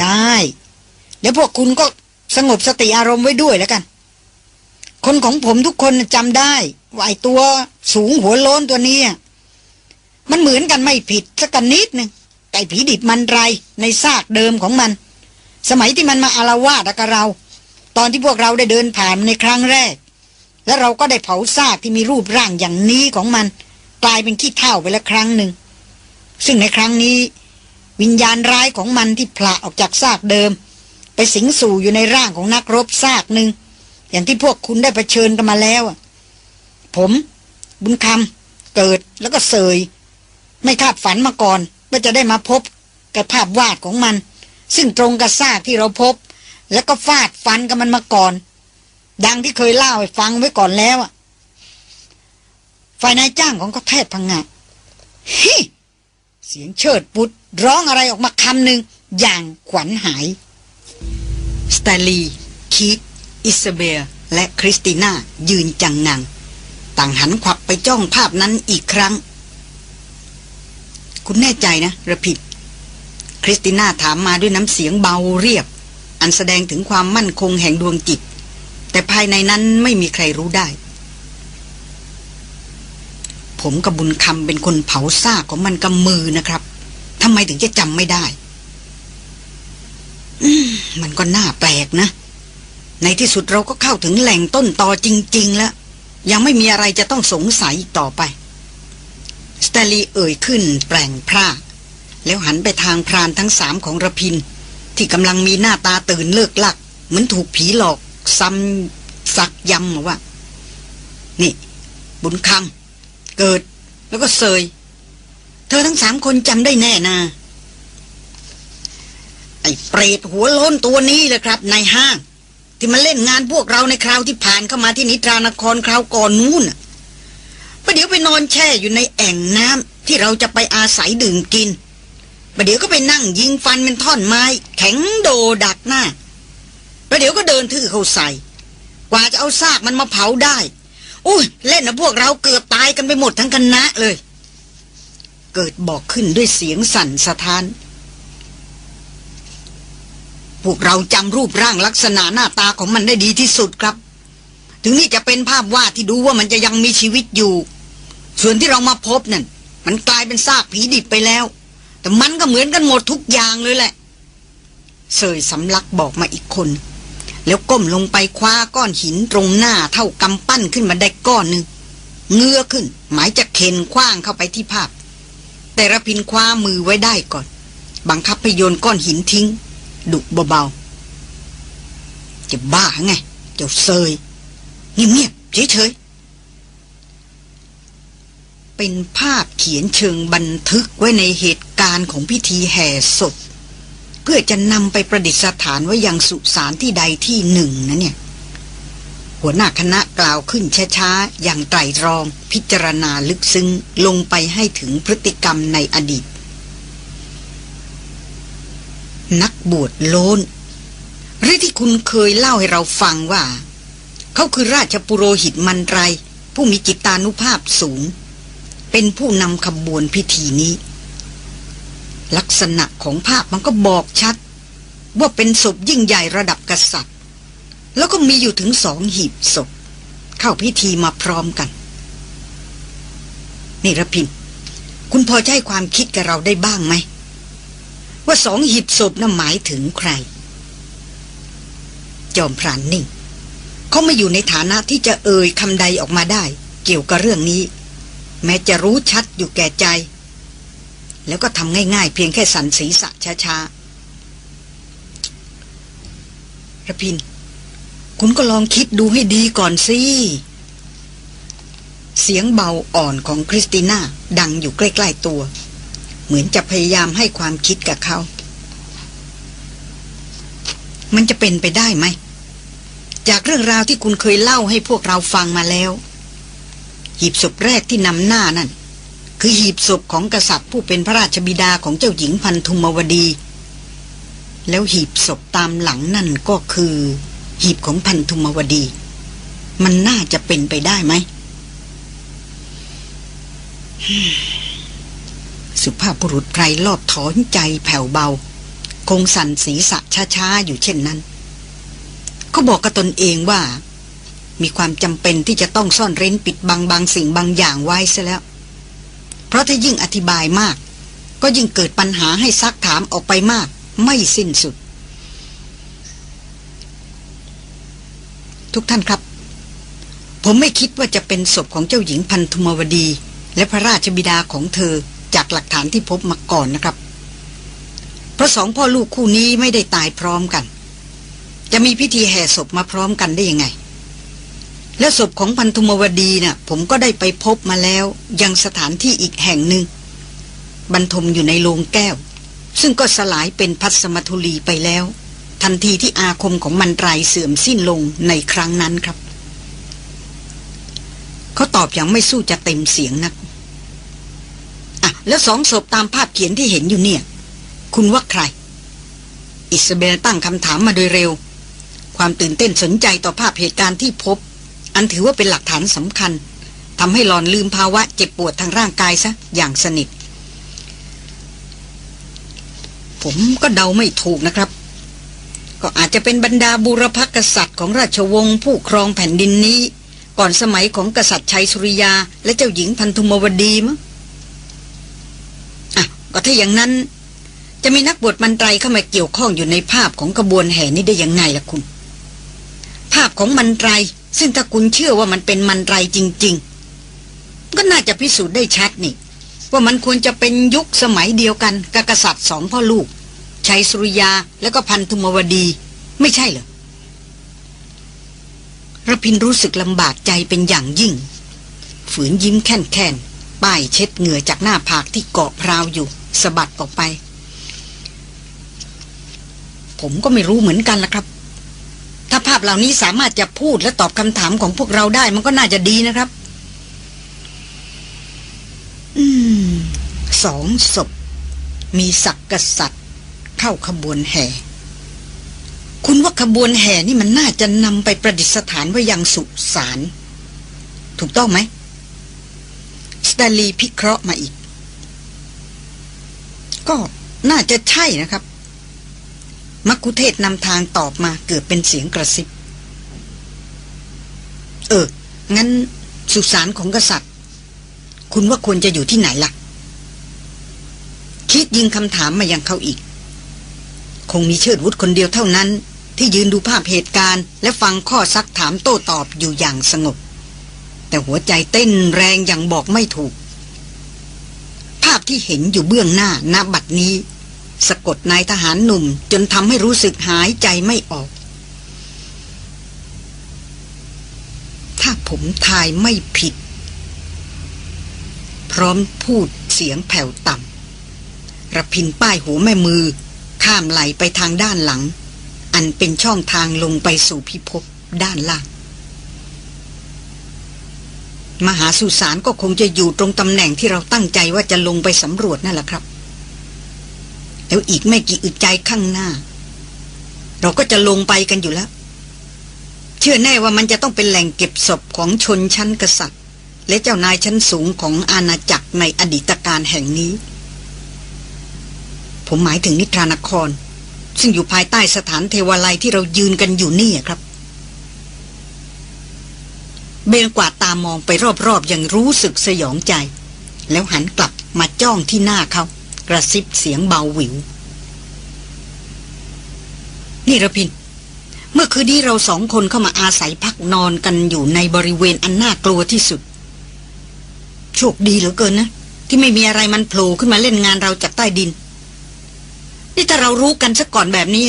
ได้ เดี๋ยวพวกคุณก็สงบสติอารมณ์ไว้ด้วยแล้วกัน คนของผมทุกคนจำได้ว่าไอตัวสูงหัวโล้นตัวนี้ มันเหมือนกันไม่ผิดสักนิดหนึ่งไก่ผีดิบมันไรในซากเดิมของมัน สมัยที่มันมาอารวาสกับเรา ตอนที่พวกเราได้เดินผ่านในครั้งแรก แล้วเราก็ได้เผาซากที่มีรูปร่างอย่างนี้ของมัน กลายเป็นขี้เท่าไปแล้วครั้งหนึ่ง ซึ่งในครั้งนี้ วิญญาณร้ายของมันที่ผละออกจากซากเดิม ไปสิงสู่อยู่ในร่างของนักรบซากหนึ่งอย่างที่พวกคุณได้เผชิญกันมาแล้ว ผม บุญคำเกิดแล้วก็เสย ไม่คาดฝันมาก่อนว่าจะได้มาพบกับภาพวาดของมัน ซึ่งตรงกับซากที่เราพบ แล้วก็ฟาดฟันกับมันมาก่อน ดังที่เคยเล่าให้ฟังไว้ก่อนแล้วอะฝ่ายนายจ้างของก็แทบพังงะฮิเสียงเชิดปุดร้องอะไรออกมาคำหนึ่งอย่างขวัญหายสแตนลีย์ คีธ อิสซาเบลและคริสติน่ายืนจังงัง ต่างหันขวับไปจ้องภาพนั้นอีกครั้ง คุณแน่ใจนะรพินทร์คริสติน่าถามมาด้วยน้ำเสียงเบาเรียบ อันแสดงถึงความมั่นคงแห่งดวงจิต แต่ภายในนั้นไม่มีใครรู้ได้ ผมกับบุญคำเป็นคนเผาซากของมันกับมือนะครับทำไมถึงจะจำไม่ได้มันก็น่าแปลกนะ ในที่สุดเราก็เข้าถึงแหล่งต้นตอจริง ๆ แล้ว ยังไม่มีอะไรจะต้องสงสัยอีกต่อไปสเตลีเอ่ยขึ้นแปลงพร่าแล้วหันไปทางพรานทั้งสามของระพิน ที่กำลังมีหน้าตาตื่นเลิกลัก เหมือนถูกผีหลอก ซ้ำสักยำมาว่า นี่ บุญคำเกิด แล้วก็เซย เธอทั้งสามคนจำได้แน่นาไอ้เปรตหัวโล้นตัวนี้เลยครับนายห้าง ที่มาเล่นงานพวกเราในคราวที่ผ่านเข้ามาที่นิทรานครคราวก่อนนู้นประเดี๋ยวไปนอนแช่อยู่ในแอ่งน้ำที่เราจะไปอาศัยดื่มกินประเดี๋ยวก็ไปนั่งยิงฟันเป็นท่อนไม้ แข็งโดดักหน้า ประเดี๋ยวก็เดินถือเขาใส่ กว่าจะเอาซากมันมาเผาได้ อุ้ยเล่นนะพวกเราเกือบตายกันไปหมดทั้งคณะเลย เกิดบอกขึ้นด้วยเสียงสั่นสะท้าน พวกเราจำรูปร่างลักษณะหน้าตาของมันได้ดีที่สุดครับ ถึงนี่จะเป็นภาพวาดที่ดูว่ามันจะยังมีชีวิตอยู่ ส่วนที่เรามาพบนั่นมันกลายเป็นซากผีดิบไปแล้ว แต่มันก็เหมือนกันหมดทุกอย่างเลยแหละเสยสำลักบอกมาอีกคน แล้วก้มลงไปคว้าก้อนหินตรงหน้าเท่ากำปั้นขึ้นมาได้ก้อนหนึ่งเงื้อขึ้น หมายจะเข็นคว้างเข้าไปที่ภาพ แต่ระพินคว้ามือไว้ได้ก่อน บังคับพยนก้อนหินทิ้ง ดุเบาๆ จะบ้าไงเจ้าเซยเงียบๆเฉยๆเป็นภาพเขียนเชิงบันทึกไว้ในเหตุการณ์ของพิธีแห่ศพ เพื่อจะนำไปประดิษฐานไว้ยังสุสานที่ใดที่หนึ่งนะเนี่ย หัวหน้าคณะกล่าวขึ้นช้าๆ อย่างไตรรอง พิจารณาลึกซึ้งลงไปให้ถึงพฤติกรรมในอดีต นักบวชโลนหรือที่คุณเคยเล่าให้เราฟังว่า เขาคือราชปุโรหิตมันไร ผู้มีจิตานุภาพสูง เป็นผู้นำขบวนพิธีนี้ ลักษณะของภาพมันก็บอกชัด ว่าเป็นศพยิ่งใหญ่ระดับกษัตริย์ แล้วก็มีอยู่ถึงสองหีบศพ เข้าพิธีมาพร้อมกัน นี่ระพิน คุณพอให้ความคิดกับเราได้บ้างไหม ว่าสองหีบศพนั้นหมายถึงใคร จอมพรานนิ่ง เขาไม่อยู่ในฐานะที่จะเอ่ยคำใดออกมาได้ เกี่ยวกับเรื่องนี้ แม้จะรู้ชัดอยู่แก่ใจ แล้วก็ทำง่ายๆ เพียงแค่สันศีษะช้าๆระพิน คุณก็ลองคิดดูให้ดีก่อนสิเสียงเบาอ่อนของคริสติน่าดังอยู่ใกล้ๆตัว เหมือนจะพยายามให้ความคิดกับเขา มันจะเป็นไปได้ไหม จากเรื่องราวที่คุณเคยเล่าให้พวกเราฟังมาแล้ว หีบศพแรกที่นำหน้านั่น คือหีบศพของกษัตริย์ผู้เป็นพระราชบิดาของเจ้าหญิงพันธุมวดี แล้วหีบศพตามหลังนั่นก็คือ หีบของพันธุมวดี มันน่าจะเป็นไปได้ไหมสุภาพบุรุษไพรรอบถอนใจแผ่วเบา คงสั่นศีรษะช้าๆ อยู่เช่นนั้น เขาบอกกับตนเองว่า มีความจำเป็นที่จะต้องซ่อนเร้นปิดบังบางสิ่งบางอย่างไว้ซะแล้ว เพราะถ้ายิ่งอธิบายมาก ก็ยิ่งเกิดปัญหาให้ซักถามออกไปมาก ไม่สิ้นสุด ทุกท่านครับ ผมไม่คิดว่าจะเป็นศพของเจ้าหญิงพันธุมวดี และพระราชบิดาของเธอจากหลักฐานที่พบมาก่อนนะครับ เพราะสองพ่อลูกคู่นี้ไม่ได้ตายพร้อมกัน จะมีพิธีแห่ศพมาพร้อมกันได้ยังไง และศพของพันธุมวดีนะ่ะ ผมก็ได้ไปพบมาแล้ว ยังสถานที่อีกแห่งหนึ่ง บรรทมอยู่ในโลงแก้ว ซึ่งก็สลายเป็นพัสมทุลีไปแล้ว ทันทีที่อาคมของมันไรเสื่อมสิ้นลงในครั้งนั้นครับ เขาตอบอย่างไม่สู้จะเต็มเสียงนักอะแล้วสองศพตามภาพเขียนที่เห็นอยู่เนี่ย คุณว่าใคร อิสเบลตั้งคำถามมาโดยเร็ว ความตื่นเต้นสนใจต่อภาพเหตุการณ์ที่พบ อันถือว่าเป็นหลักฐานสำคัญทำให้หลอนลืมภาวะเจ็บปวดทางร่างกายซะอย่างสนิท ผมก็เดาไม่ถูกนะครับ ก็อาจจะเป็นบรรดาบูรพกษัตริย์ของราชวงศ์ผู้ครองแผ่นดินนี้ ก่อนสมัยของกษัตริย์ชัยสุริยา และเจ้าหญิงพันธุมวดีมั้งอะก็ถ้าอย่างนั้น จะมีนักบวชมันไตรเข้ามาเกี่ยวข้องอยู่ในภาพของกระบวนแห่นี้ได้ยังไงล่ะคุณ ภาพของมันไตร ซึ่งถ้าคุณเชื่อว่ามันเป็นมันไรจริง ๆ ก็น่าจะพิสูจน์ได้ชัดนี่ ว่ามันควรจะเป็นยุคสมัยเดียวกันกับกษัตริย์สองพ่อลูกชัยสุริยาและก็พันธุมวดี ไม่ใช่เหรอระพินรู้สึกลำบากใจเป็นอย่างยิ่ง ฝืนยิ้มแค่นแค่นป้ายเช็ดเหงื่อจากหน้าผากที่เกาะพราวอยู่สะบัดออกไป ผมก็ไม่รู้เหมือนกันละครับ ถ้าภาพเหล่านี้สามารถจะพูดและตอบคำถามของพวกเราได้มันก็น่าจะดีนะครับ อืม สองศพ มีศักดิ์กษัตริย์ เข้าขบวนแห่ คุณว่าขบวนแห่นี่มันน่าจะนำไปประดิษฐานไว้ยังสุสาน ถูกต้องไหม สตาลีพิเคราะห์มาอีก ก็น่าจะใช่นะครับ มักคุเทศนำทางตอบมาเกือบเป็นเสียงกระซิบ เออ งั้นสุสานของกษัตริย์ คุณว่าควรจะอยู่ที่ไหนล่ะ คิดยิงคำถามมายังเขาอีก คงมีเชิดวุฒคนเดียวเท่านั้น ที่ยืนดูภาพเหตุการณ์ และฟังข้อซักถามโต้ตอบอยู่อย่างสงบ แต่หัวใจเต้นแรงอย่างบอกไม่ถูก ภาพที่เห็นอยู่เบื้องหน้าณบัดนี้ สะกดนายทหารหนุ่ม จนทำให้รู้สึกหายใจไม่ออก ถ้าผมทายไม่ผิด พร้อมพูดเสียงแผ่วต่ำระพินป้ายหัวแม่มือ ข้ามไหลไปทางด้านหลัง อันเป็นช่องทางลงไปสู่พิภพด้านล่างมหาสุสานก็คงจะอยู่ตรงตำแหน่งที่เราตั้งใจว่าจะลงไปสำรวจนั่นแหละครับ แล้วอีกไม่กี่อึดใจข้างหน้า เราก็จะลงไปกันอยู่แล้ว เชื่อแน่ว่ามันจะต้องเป็นแหล่งเก็บศพของชนชั้นกษัตริย์ และเจ้านายชั้นสูงของอาณาจักรในอดีตการแห่งนี้ ผมหมายถึงนิทรานคร ซึ่งอยู่ภายใต้สถานเทวาลัยที่เรายืนกันอยู่นี่ครับเบนกวาดตามองไปรอบๆอย่างรู้สึกสยองใจ แล้วหันกลับมาจ้องที่หน้าเขา กระซิบเสียงเบาหวิว นี่ระพิน เมื่อคืนนี้เราสองคนเข้ามาอาศัยพักนอนกันอยู่ในบริเวณอันน่ากลัวที่สุด โชคดีเหลือเกินนะ ที่ไม่มีอะไรมันโผล่ขึ้นมาเล่นงานเราจากใต้ดิน นี่ถ้าเรารู้กันซะก่อนแบบนี้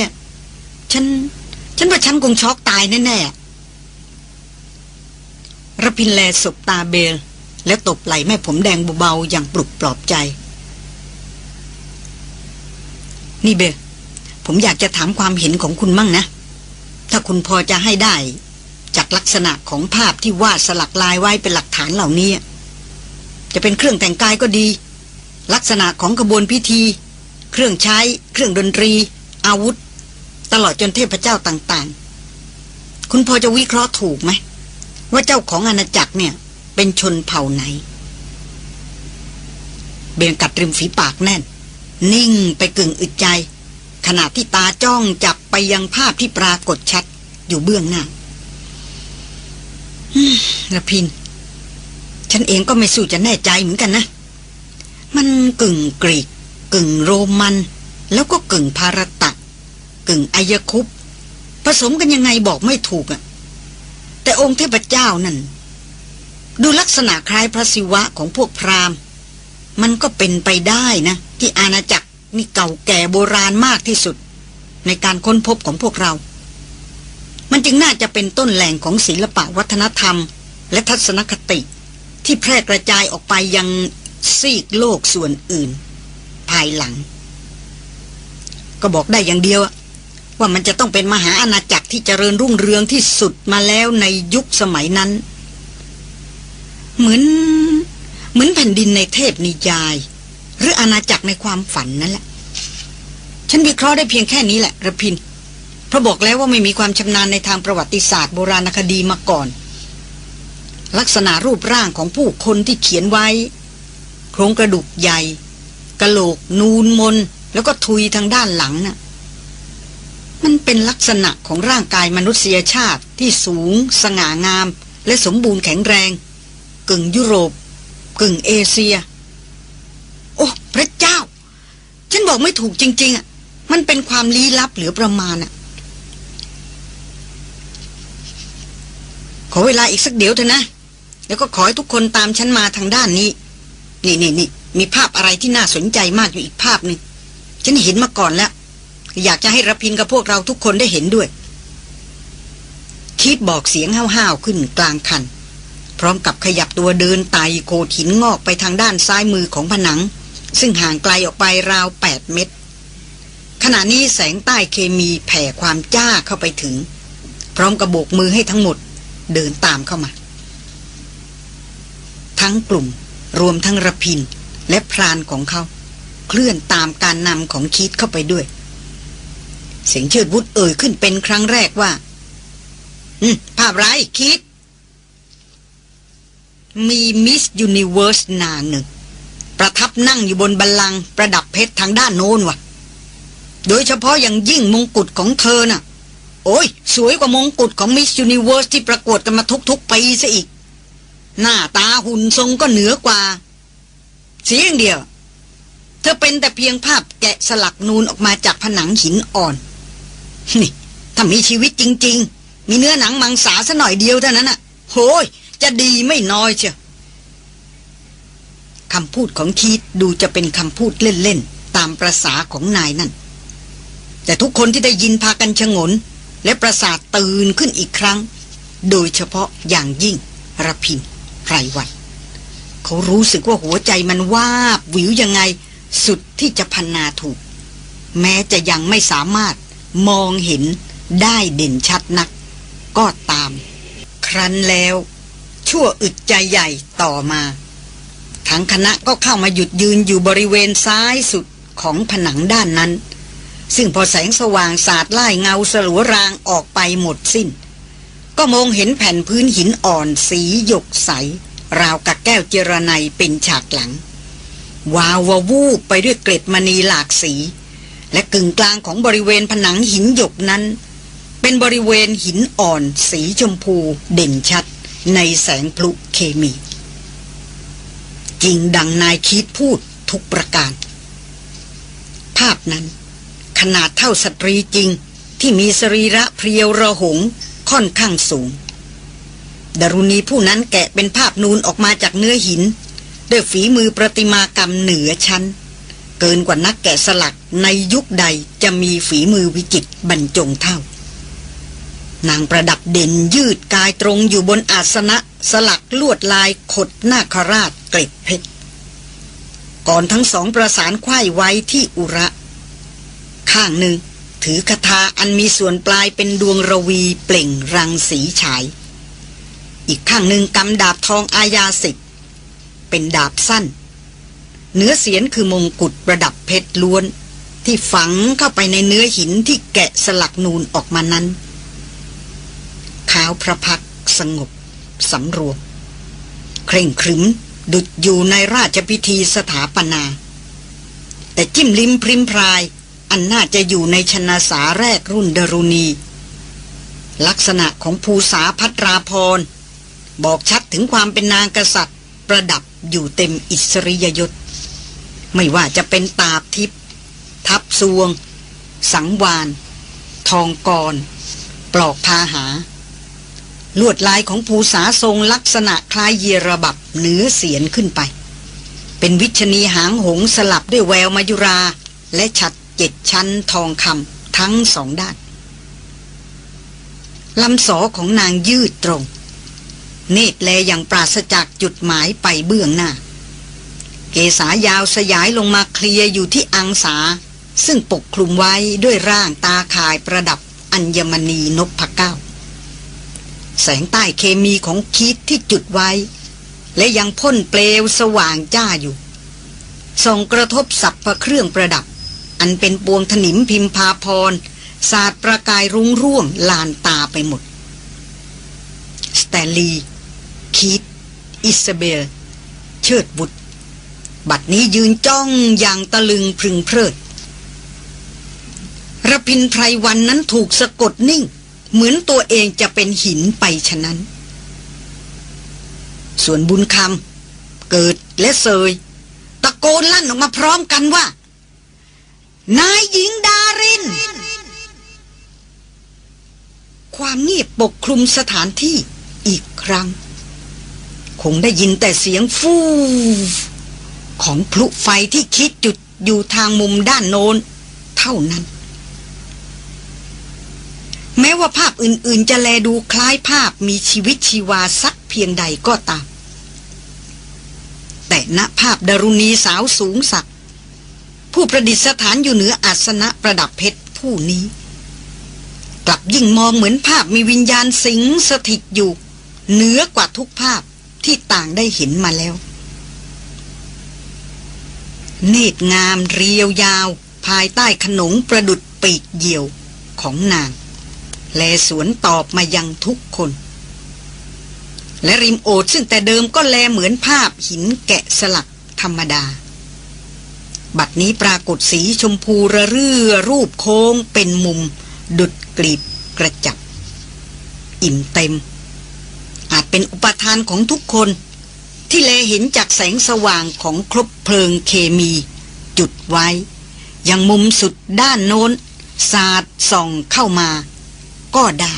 ฉัน ฉันว่าฉันคงช็อกตายแน่ๆระพินแลสบตาเบล แล้วตบไหล่แม่ผมแดงเบาๆอย่างปลุกปลอบใจ นี่เบลผมอยากจะถามความเห็นของคุณมั่งนะ ถ้าคุณพอจะให้ได้ จากลักษณะของภาพที่วาดสลักลายไว้เป็นหลักฐานเหล่านี้ จะเป็นเครื่องแต่งกายก็ดี ลักษณะของกระบวนพิธี เครื่องใช้ เครื่องดนตรี อาวุธ ตลอดจนเทพเจ้าต่างๆ คุณพอจะวิเคราะห์ถูกไหม ว่าเจ้าของอาณาจักรเนี่ย เป็นชนเผ่าไหน เบนกัดริมฝีปากแน่น นิ่งไปกึ่งอึดใจ ขณะที่ตาจ้องจับไปยังภาพที่ปรากฏชัดอยู่เบื้องหน้าระพิน ฉันเองก็ไม่สู้จะแน่ใจเหมือนกันนะ มันกึ่งกรีก กึ่งโรมัน แล้วก็กึ่งพารตะ กึ่งอายคุปผสมกันยังไงบอกไม่ถูกอะ่ะ แต่องค์เทพเจ้านั่น ดูลักษณะคล้ายพระศิวะของพวกพราหมณ์ มันก็เป็นไปได้นะ ที่อาณาจักรนี่เก่าแก่โบราณมากที่สุด ในการค้นพบของพวกเรา มันจึงน่าจะเป็นต้นแหล่งของศิลปะวัฒนธรรม และทัศนคติ ที่แพร่กระจายออกไปยังซีกโลกส่วนอื่น ภายหลัง ก็บอกได้อย่างเดียวว่ามันจะต้องเป็นมหาอาณาจักรที่เจริญรุ่งเรืองที่สุดมาแล้วในยุคสมัยนั้น เหมือน เหมือนแผ่นดินในเทพนิยาย หรืออาณาจักรในความฝันนั่นแหละ ฉันวิเคราะห์ได้เพียงแค่นี้แหละระพิน เพราะบอกแล้วว่าไม่มีความชำนาญในทางประวัติศาสตร์โบราณคดีมาก่อน ลักษณะรูปร่างของผู้คนที่เขียนไว้ โครงกระดูกใหญ่กะโหลก นูนมน แล้วก็ทุยทางด้านหลังน่ะ มันเป็นลักษณะของร่างกายมนุษยชาติที่สูง สง่างาม และสมบูรณ์แข็งแรง กึ่งยุโรป กึ่งเอเชีย โอ้พระเจ้า ฉันบอกไม่ถูกจริง ๆอะมันเป็นความลี้ลับเหลือประมาณอะ ขอเวลาอีกสักเดี๋ยวเถอะนะ แล้วก็ขอให้ทุกคนตามฉันมาทางด้านนี้ นี่นี่นี่มีภาพอะไรที่น่าสนใจมากอยู่อีกภาพหนึ่งฉันเห็นมาก่อนแล้ว อยากจะให้รับพินกับพวกเราทุกคนได้เห็นด้วย คิดบอกเสียงห้าวๆขึ้นกลางคัน พร้อมกับขยับตัวเดินไต่โกดหินงอกไปทางด้านซ้ายมือของผนัง ซึ่งห่างไกลออกไปราวแปดเมตร ขณะนี้แสงใต้เคมีแผ่ความจ้าเข้าไปถึง พร้อมกับโบกมือให้ทั้งหมดเดินตามเข้ามา ทั้งกลุ่มรวมทั้งระพินและพรานของเขา เคลื่อนตามการนำของคิดเข้าไปด้วย เสียงเชิดวุฒเอ่ยขึ้นเป็นครั้งแรกว่าอืมภาพไรคิด มีมิสยูนิเวิร์สนางหนึ่ง ประทับนั่งอยู่บนบัลลังก์ประดับเพชรทางด้านโน้นวะโดยเฉพาะอย่างยิ่งมงกุฎของเธอน่ะ โอ้ย สวยกว่ามงกุฎของมิสยูนิเวิร์สที่ประกวดกันมาทุกๆปีซะอีก หน้าตาหุ่นทรงก็เหนือกว่า เสียอย่างเดียว เธอเป็นแต่เพียงภาพแกะสลักนูนออกมาจากผนังหินอ่อน นี่ ถ้ามีชีวิตจริง ๆ มีเนื้อหนังมังสาซะหน่อยเดียวเท่านั้นน่ะ โหย จะดีไม่น้อยเชียว คำพูดของคีตดูจะเป็นคำพูดเล่นๆ ตามประษาของนายนั่น แต่ทุกคนที่ได้ยินพากันชงน และประสาทตื่นขึ้นอีกครั้ง โดยเฉพาะอย่างยิ่งระพินไพรวันเขารู้สึกว่าหัวใจมันวาบวิวยังไง สุดที่จะพันนาถูก แม้จะยังไม่สามารถมองเห็นได้เด่นชัดนัก ก็ตาม ครั้นแล้ว ชั่วอึดใจใหญ่ต่อมา ทั้งคณะก็เข้ามาหยุดยืนอยู่บริเวณซ้ายสุดของผนังด้านนั้น ซึ่งพอแสงสว่างสาดไล่เงาสลัวรางออกไปหมดสิ้น ก็มองเห็นแผ่นพื้นหินอ่อนสีหยกใส ราวกับแก้วเจรไนเป็นฉากหลัง วาวววูบไปด้วยเกล็ดมณีหลากสี และกึ่งกลางของบริเวณผนังหินหยกนั้น เป็นบริเวณหินอ่อนสีชมพูเด่นชัดในแสงพลุเคมี จริงดังนายคิดพูดทุกประการ ภาพนั้นขนาดเท่าสตรีจริงที่มีสรีระเพรียวระหงค่อนข้างสูง ดารุณีผู้นั้นแกะเป็นภาพนูนออกมาจากเนื้อหินด้วยฝีมือประติมากรรมเหนือชั้น เกินกว่านักแกะสลักในยุคใดจะมีฝีมือวิจิตบรรจงเท่า นางประดับเด่นยืดกายตรงอยู่บนอาสนะ สลักลวดลายขดนาคราชเกล็ดเพชร ก่อนทั้งสองประสานไขว้ไว้ที่อุระ ข้างหนึ่งถือคาถาอันมีส่วนปลายเป็นดวงระวีเปล่งรังสีฉาย อีกข้างหนึ่งกำดาบทองอาญาสิทธ์เป็นดาบสั้น เนื้อเสียนคือมงกุฎประดับเพชรล้วน ที่ฝังเข้าไปในเนื้อหินที่แกะสลักนูนออกมานั้นขาวพระพักสงบ สำรวม เคร่งครึมดุดอยู่ในราชพิธีสถาปนา แต่จิ้มลิ้มพริมพราย อันน่าจะอยู่ในชนาสาแรกรุ่นดรุณี ลักษณะของภูษาพัตราพร บอกชัดถึงความเป็นนางกษัตริย์ ประดับอยู่เต็มอิสริยยศ ไม่ว่าจะเป็นตาบทิพทับซวง สังวาน ทองกร ปลอกพาหา ลวดลายของภูษาทรงลักษณะคล้ายเยระบับเหนือเสียนขึ้นไป เป็นวิชนีหางหงสลับด้วยแววมายุรา และฉัดเจ็ดชั้นทองคำทั้งสองด้านลำสอของนางยืดตรง เนตรแลอย่างปราศจากจุดหมายไปเบื้องหน้า เกษายาวสยายลงมาเคลียอยู่ที่อังสา ซึ่งปกคลุมไว้ด้วยร่างตาข่ายประดับอัญมณีนพเก้า แสงใต้เคมีของคิดที่จุดไว้ และยังพ่นเปลวสว่างจ้าอยู่ส่องกระทบสับพระเครื่องประดับ อันเป็นปวงถนิมพิมพาพรศาสาดประกายรุ้งร่วงลานตาไปหมด สแตลลีคิดอิสเบล เชิดบุตร บัดนี้ยืนจ้องอย่างตะลึงพึงเพลิดระพินไพรวันนั้นถูกสะกดนิ่ง เหมือนตัวเองจะเป็นหินไปฉะนั้น ส่วนบุญคำเกิดและเซย ตะโกนลั่นออกมาพร้อมกันว่า นายหญิงดาริน ความเงียบปกคลุมสถานที่อีกครั้ง คงได้ยินแต่เสียงฟูของพลุไฟที่คิดจุดอยู่ทางมุมด้านโน้น เท่านั้น แม้ว่าภาพอื่นๆ จะแลดูคล้ายภาพมีชีวิตชีวาสักเพียงใดก็ตาม แต่ณภาพดารุณีสาวสูงสัก ผู้ประดิษฐานอยู่เหนืออาสนะประดับเพชรผู้นี้ กลับยิ่งมองเหมือนภาพมีวิญญาณสิงสถิตอยู่ เหนือกว่าทุกภาพที่ต่างได้เห็นมาแล้ว เนตรงามเรียวยาว ภายใต้ขนงประดุดปีกเหี่ยวของนาง แลสวนตอบมายังทุกคน และริมโอดซึ่งแต่เดิมก็แลเหมือนภาพหินแกะสลักธรรมดา บัดนี้ปรากฏสีชมพูระเรื่อรูปโค้งเป็นมุม ดุดกลีบกระจับ อิ่มเต็ม อาจเป็นอุปทานของทุกคน ที่แลเห็นจากแสงสว่างของครบเพลิงเคมี จุดไว้ ยังมุมสุดด้านโน้นสาดส่องเข้ามา ก็ได้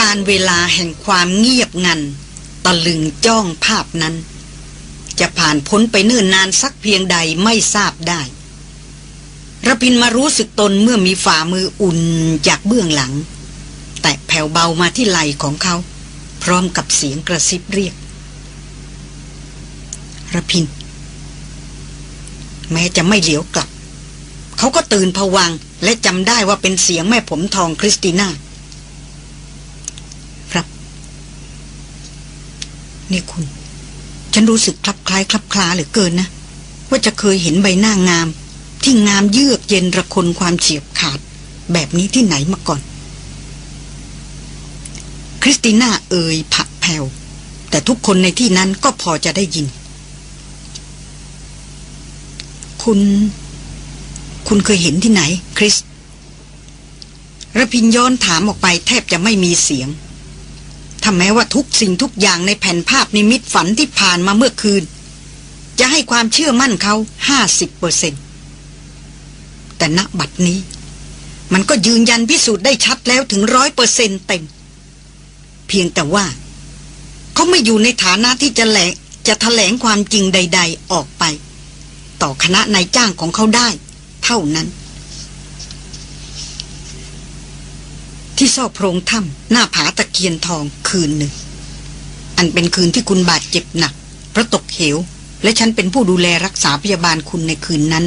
การเวลาแห่งความเงียบงัน ตะลึงจ้องภาพนั้น จะผ่านพ้นไปเนื่นนานสักเพียงใดไม่ทราบได้ระพินมารู้สึกตนเมื่อมีฝ่ามืออุ่นจากเบื้องหลัง แต่แผ่วเบามาที่ไหล่ของเขา พร้อมกับเสียงกระซิบเรียกระพิน แม้จะไม่เหลียวกลับ เขาก็ตื่นผวัง และจำได้ว่าเป็นเสียงแม่ผมทองคริสติน่าครับ นี่คุณ ฉันรู้สึกคลับคล้ายคลับคลาเหลือเกินนะ ว่าจะเคยเห็นใบหน้างาม ที่งามเยือกเย็นระคนความเฉียบขาด แบบนี้ที่ไหนมาก่อน คริสติน่าเอ่ยผักแผ่วแต่ทุกคนในที่นั้นก็พอจะได้ยิน คุณ คุณเคยเห็นที่ไหน ริสระพินย้อนถามออกไปแทบจะไม่มีเสียงถ้าแม้ว่าทุกสิ่งทุกอย่างในแผ่นภาพนิมิตฝันที่ผ่านมาเมื่อคืน จะให้ความเชื่อมั่นเขาห้าสิบเปอร์เซ็นแต่ณบัดนี้ มันก็ยืนยันพิสูจน์ได้ชัดแล้วถึงร้อยเปอร์เซ็นเต็ม เพียงแต่ว่า เขาไม่อยู่ในฐานะที่จะแหลงจะแถลงความจริงใด ๆ ออกไป ต่อคณะนายจ้างของเขาได้ เท่านั้น ที่ซอกโพรงถ้ำหน้าผาตะเคียนทองคืนหนึ่ง อันเป็นคืนที่คุณบาดเจ็บหนักเพราะตกเหว และฉันเป็นผู้ดูแลรักษาพยาบาลคุณในคืนนั้น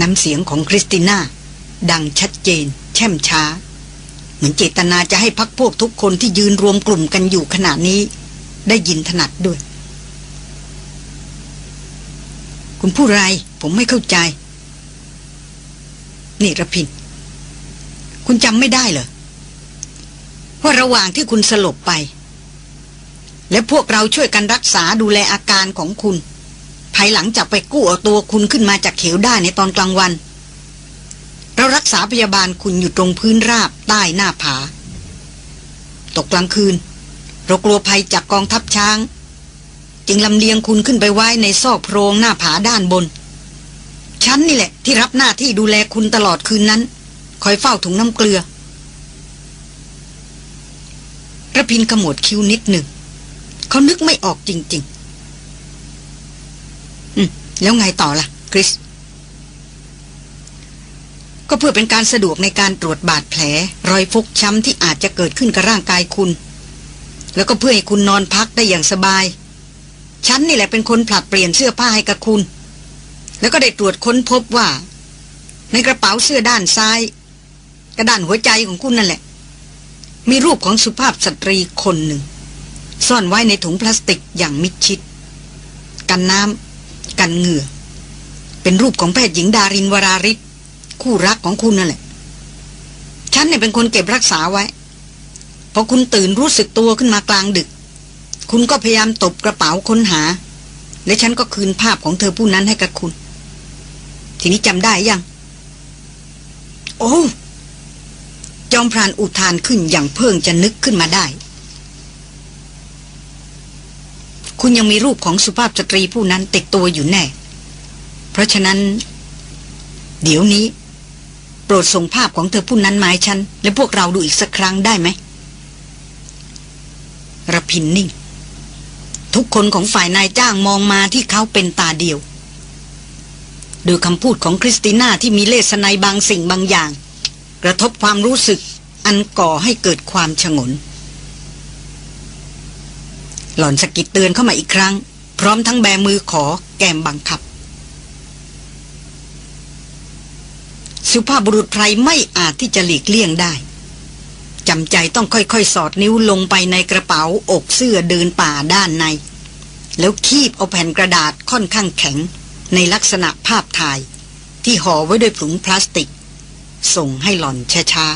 น้ำเสียงของคริสติน่า ดังชัดเจน แช่มช้า เหมือนเจตนาจะให้พักพวกทุกคนที่ยืนรวมกลุ่มกันอยู่ขณะนี้ ได้ยินถนัดด้วย คุณพูดอะไรผมไม่เข้าใจ นี่ระพิน คุณจำไม่ได้เหรอว่าระหว่างที่คุณสลบไป และพวกเราช่วยกันรักษาดูแลอาการของคุณ ภายหลังจากไปกู้เอาตัวคุณขึ้นมาจากเขวได้ในตอนกลางวัน เรารักษาพยาบาลคุณอยู่ตรงพื้นราบใต้หน้าผา ตกกลางคืน เรากลัวภัยจากกองทัพช้าง จึงลำเลียงคุณขึ้นไปไว้ในซอกโพรงหน้าผาด้านบน ฉันนี่แหละที่รับหน้าที่ดูแลคุณตลอดคืนนั้น คอยเฝ้าถุงน้ำเกลือระพินขมวดคิ้วนิดหนึ่ง เขานึกไม่ออกจริง ๆ อืมแล้วไงต่อล่ะ คริส ก็เพื่อเป็นการสะดวกในการตรวจบาดแผล รอยฟกช้ำที่อาจจะเกิดขึ้นกับร่างกายคุณ แล้วก็เพื่อให้คุณนอนพักได้อย่างสบาย ฉันนี่แหละเป็นคนผลัดเปลี่ยนเสื้อผ้าให้กับคุณ แล้วก็ได้ตรวจค้นพบว่า ในกระเป๋าเสื้อด้านซ้าย กระด้านหัวใจของคุณนั่นแหละ มีรูปของสุภาพสตรีคนหนึ่ง ซ่อนไว้ในถุงพลาสติกอย่างมิดชิด กันน้ำกันเหงื่อ เป็นรูปของแพทย์หญิงดารินวราริศคู่รักของคุณนั่นแหละ ฉันเนี่ยเป็นคนเก็บรักษาไว้ พอคุณตื่นรู้สึกตัวขึ้นมากลางดึก คุณก็พยายามตบกระเป๋าค้นหา และฉันก็คืนภาพของเธอผู้นั้นให้กับคุณ ทีนี้จำได้ยัง โอ้ อมพรานอุทานขึ้นอย่างเพิ่งจะนึกขึ้นมาได้ คุณยังมีรูปของสุภาพสตรีผู้นั้นติดตัวอยู่แน่ เพราะฉะนั้น เดี๋ยวนี้ โปรดส่งภาพของเธอผู้นั้นมาให้ฉัน และพวกเราดูอีกสักครั้งได้ไหมระพินนิ่ง ทุกคนของฝ่ายนายจ้างมองมาที่เขาเป็นตาเดียว โดยคำพูดของคริสติน่าที่มีเลสไนบางสิ่งบางอย่าง กระทบความรู้สึกอันก่อให้เกิดความฉงน หล่อนสกิดเตือนเข้ามาอีกครั้ง พร้อมทั้งแบมือขอแกมบังคับ สุภาพบุรุษไพรไม่อาจที่จะหลีกเลี่ยงได้จำใจต้องค่อยๆ สอดนิ้วลงไปในกระเป๋าอกเสื้อเดินป่าด้านใน แล้วคีบเอาแผ่นกระดาษค่อนข้างแข็ง ในลักษณะภาพถ่าย ที่ห่อไว้ด้วยถุงพลาสติก ส่งให้หล่อนช้า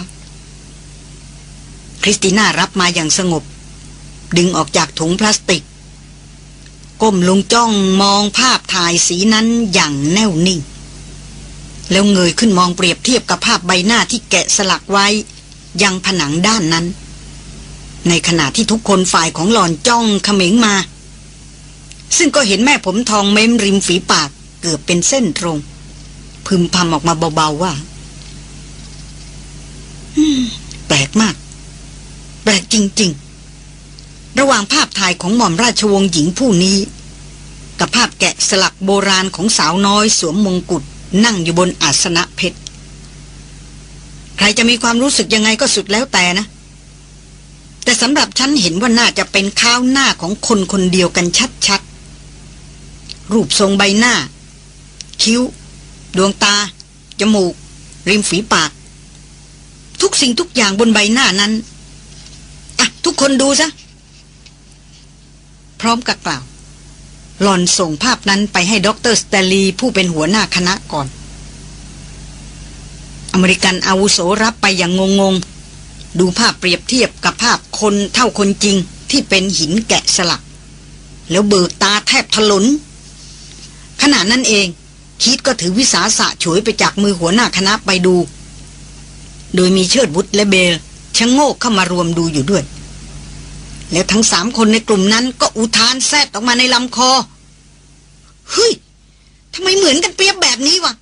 ๆ คริสติน่ารับมาอย่างสงบ ดึงออกจากถุงพลาสติก ก้มลงจ้องมองภาพถ่ายสีนั้นอย่างแน่วนิ่ง แล้วเงยขึ้นมองเปรียบเทียบกับภาพใบหน้าที่แกะสลักไว้ ยังผนังด้านนั้น ในขณะที่ทุกคนฝ่ายของหลอนจ้องเขม็งมา ซึ่งก็เห็นแม่ผมทองเม้มริมฝีปากเกือบเป็นเส้นตรง พึมพำออกมาเบาๆว่า แปลกมาก แปลกจริง ๆ ระหว่างภาพถ่ายของหม่อมราชวงศ์หญิงผู้นี้ กับภาพแกะสลักโบราณของสาวน้อยสวมมงกุฎนั่งอยู่บนอาสนะเพชร ใครจะมีความรู้สึกยังไงก็สุดแล้วแต่นะ แต่สำหรับฉันเห็นว่าน่าจะเป็นข้าวหน้าของคนคนเดียวกันชัดๆ รูปทรงใบหน้า คิ้ว ดวงตา จมูก ริมฝีปาก ทุกสิ่งทุกอย่างบนใบหน้านั้นอะทุกคนดูซะ พร้อมกับกล่าวพลางส่งภาพนั้นไปให้ด็อกเตอร์สแตนลีย์ผู้เป็นหัวหน้าคณะก่อน อเมริกันอาวุโสรับไปอย่างงงๆดูภาพเปรียบเทียบกับภาพคนเท่าคนจริงที่เป็นหินแกะสลัก แล้วเบิกตาแทบถลนขณะนั้นเองคิดก็ถือวิสาสะฉวยไปจากมือหัวหน้าคณะไปดู โดยมีเชิดบุตรและเบลชะโงกเข้ามารวมดูอยู่ด้วย แล้วทั้งสามคนในกลุ่มนั้นก็อุทานแซดออกมาในลำคอ เฮ้ยทำไมเหมือนกันเปรียบแบบนี้วะ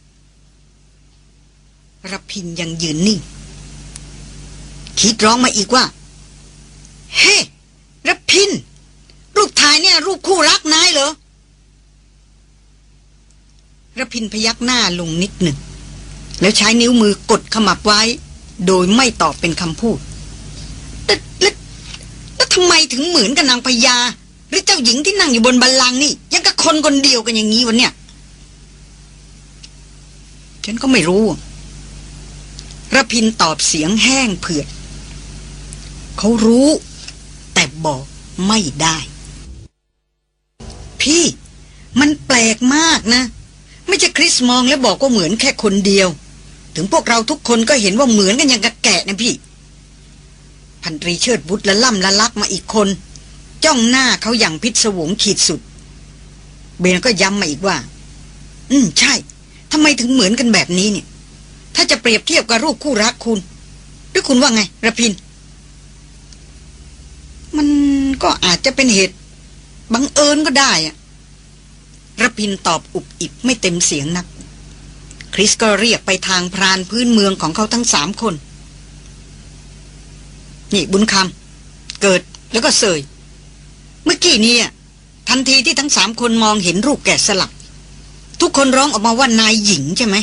รพินยังยืนนิ่ง คิดร้องมาอีกว่า เฮ้รพิน รูปถ่ายเนี่ย รูปคู่รักนายเหรอรพินพยักหน้าลงนิดหนึ่ง แล้วใช้นิ้วมือกดขมับไว้ โดยไม่ตอบเป็นคำพูดแล้วแล้วทำไมถึงเหมือนกับนางพญาหรือเจ้าหญิงที่นั่งอยู่บนบัลลังก์นี่ ยังกับคนคนเดียวกันอย่างนี้วันเนี่ย ฉันก็ไม่รู้ระพินตอบเสียงแห้งเผือดเขารู้ แต่บอกไม่ได้ พี่ มันแปลกมากนะ ไม่ใช่คริสมองแล้วบอกว่าเหมือนแค่คนเดียว ถึงพวกเราทุกคนก็เห็นว่าเหมือนกันอย่างกระแกะนะพี่ พันตรีเชิดบุตรละล่ำละลักมาอีกคน จ้องหน้าเขาอย่างพิศวงขีดสุด เบนก็ย้ำมาอีกว่า อืม ใช่ทำไมถึงเหมือนกันแบบนี้เนี่ย ถ้าจะเปรียบเทียบกับรูปคู่รักคุณ หรือคุณว่าไงระพิน มันก็อาจจะเป็นเหตุบังเอิญก็ได้อะระพินตอบอุบอิบไม่เต็มเสียงนัก คริสก็เรียกไปทางพรานพื้นเมืองของเขาทั้งสามคน นี่บุญคำเกิดแล้วก็เสย เมื่อกี้นี้ทันทีที่ทั้งสามคนมองเห็นรูปแกะสลัก ทุกคนร้องออกมาว่านายหญิงใช่ไหม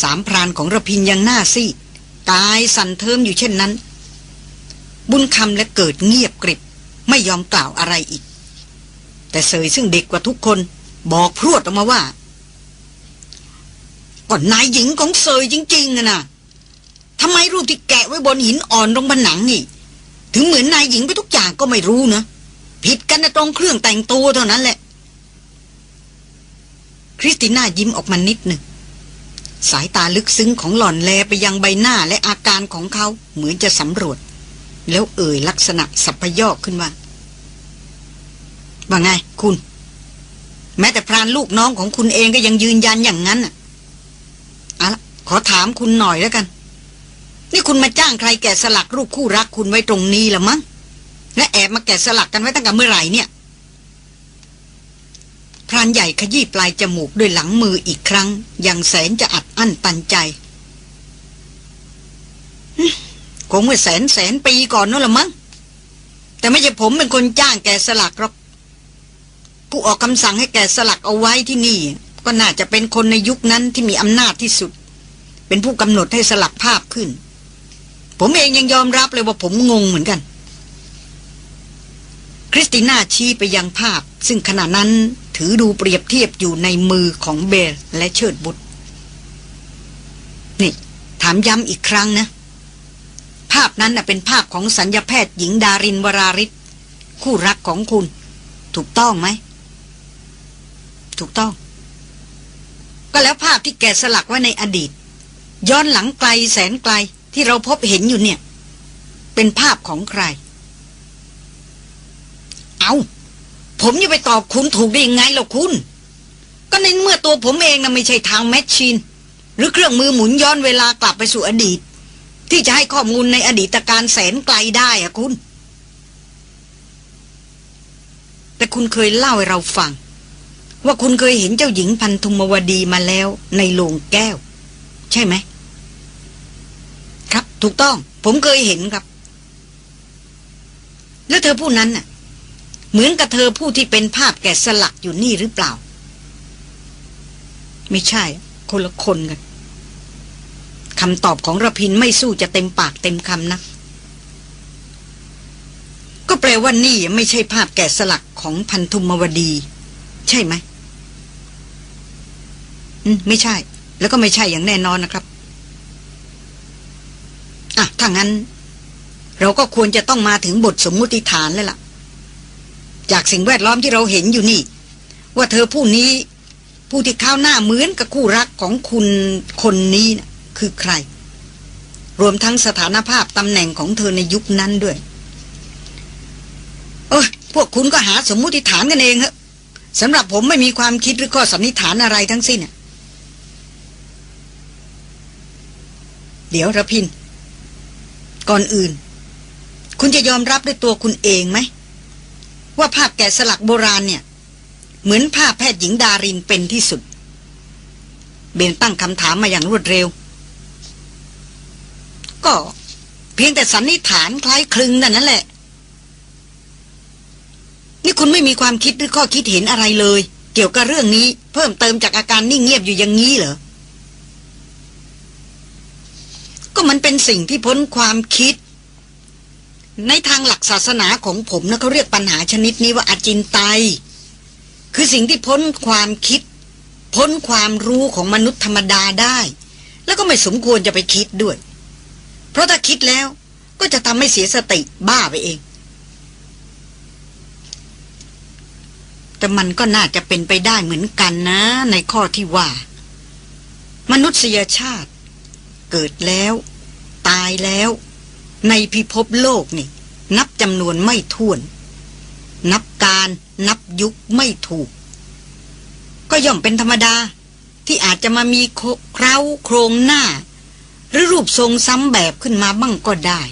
สามพรานของระพินยังหน้าซีดตายสั่นเทิมอยู่เช่นนั้น บุญคำและเกิดเงียบกริบ ไม่ยอมกล่าวอะไรอีก แต่เสยซึ่งเด็กกว่าทุกคน บอกพรวดออกมาว่า ก่อนนายหญิงของเสยจริงๆอะนะทำไมรูปที่แกะไว้บนหินอ่อนตรงผนังนี่ ถึงเหมือนนายหญิงไปทุกอย่างก็ไม่รู้นะ ผิดกันตรงเครื่องแต่งตัวเท่านั้นแหละ คริสติน่ายิ้มออกมานิดหนึ่ง สายตาลึกซึ้งของหล่อนแลไปยังใบหน้าและอาการของเขาเหมือนจะสำรวจ แล้วเอ่ยลักษณะสัพยอกขึ้นว่าว่าไงคุณ แม้แต่พรานลูกน้องของคุณเองก็ยังยืนยันอย่างนั้นอะ อาละขอถามคุณหน่อยแล้วกัน นี่คุณมาจ้างใครแกะสลักรูปคู่รักคุณไว้ตรงนี้ละมั้งและแอบมาแกะสลักกันไว้ตั้งแต่เมื่อไหร่เนี่ยพรานใหญ่ขยี้ปลายจมูกด้วยหลังมืออีกครั้ง อย่างแสนจะอัดอั้นตันใจคงเมื่อแสนแสนปีก่อนนั่นละมั้งแต่ไม่ใช่ผมเป็นคนจ้างแกะสลักหรอกผู้ออกคำสั่งให้แกะสลักเอาไว้ที่นี่ ก็น่าจะเป็นคนในยุคนั้นที่มีอำนาจที่สุด เป็นผู้กำหนดให้สลักภาพขึ้น ผมเองยังยอมรับเลยว่าผมงงเหมือนกัน คริสติน่าชี้ไปยังภาพ ซึ่งขณะนั้นถือดูเปรียบเทียบอยู่ในมือของเบลและเชิดบุตร นี่ ถามย้ำอีกครั้งนะ ภาพนั้นนะเป็นภาพของสัญญาแพทย์หญิงดารินวราริศคู่รักของคุณ ถูกต้องไหม ถูกต้อง ก็แล้วภาพที่แกสลักไว้ในอดีต ย้อนหลังไกลแสนไกลที่เราพบเห็นอยู่เนี่ย เป็นภาพของใคร เอาผมจะไปตอบคุณถูกได้ยังไงล่ะคุณ ก็ในเมื่อตัวผมเองนะไม่ใช่ทางแมชชีน หรือเครื่องมือหมุนย้อนเวลากลับไปสู่อดีต ที่จะให้ข้อมูลในอดีตการแสนไกลได้อะคุณ แต่คุณเคยเล่าให้เราฟัง ว่าคุณเคยเห็นเจ้าหญิงพันธุมวดีมาแล้วในโลงแก้ว ใช่ไหม ครับถูกต้อง ผมเคยเห็นครับ แล้วเธอผู้นั้นน่ะ เหมือนกับเธอผู้ที่เป็นภาพแกะสลักอยู่นี่หรือเปล่า ไม่ใช่ คนละคนกันคำตอบของระพินไม่สู้จะเต็มปากเต็มคำนะ ก็แปลว่านี่ไม่ใช่ภาพแกะสลักของพันธุมวดี ใช่ไหมอืม ไม่ใช่ แล้วก็ไม่ใช่อย่างแน่นอนนะครับ อะ ถ้างั้น เราก็ควรจะต้องมาถึงบทสมมุติฐานแล้วล่ะ จากสิ่งแวดล้อมที่เราเห็นอยู่นี่ ว่าเธอผู้นี้ ผู้ที่ข้าวหน้าเหมือนกับคู่รักของคุณคนนี้นะคือใคร รวมทั้งสถานภาพตำแหน่งของเธอในยุคนั้นด้วยเออพวกคุณก็หาสมมุติฐานกันเองฮะสำหรับผมไม่มีความคิดหรือข้อสันนิษฐานอะไรทั้งสิ้น เดี๋ยวระพิน ก่อนอื่น คุณจะยอมรับด้วยตัวคุณเองไหม ว่าภาพแกะสลักโบราณเนี่ย เหมือนภาพแพทย์หญิงดารินเป็นที่สุด เบนตั้งคำถามมาอย่างรวดเร็ว ก็เพียงแต่สันนิษฐานคล้ายคลึงนั่นนั่นแหละ นี่คุณไม่มีความคิดหรือข้อคิดเห็นอะไรเลย เกี่ยวกับเรื่องนี้ เพิ่มเติมจากอาการนิ่งเงียบอยู่อย่างนี้เหรอ ก็มันเป็นสิ่งที่พ้นความคิด ในทางหลักศาสนาของผมนะเขาเรียกปัญหาชนิดนี้ว่าอาจินไตย คือสิ่งที่พ้นความคิด พ้นความรู้ของมนุษย์ธรรมดาได้ แล้วก็ไม่สมควรจะไปคิดด้วย เพราะถ้าคิดแล้วก็จะทำให้เสียสติบ้าไปเอง แต่มันก็น่าจะเป็นไปได้เหมือนกันนะ ในข้อที่ว่า มนุษยชาติ เกิดแล้ว ตายแล้ว ในพิภพโลกนี่ นับจำนวนไม่ถ้วน นับกาลนับยุคไม่ถูก ก็ย่อมเป็นธรรมดาที่อาจจะมามีเค้าโครงหน้า หรือรูปทรงซ้ำแบบขึ้นมาบ้างก็ได้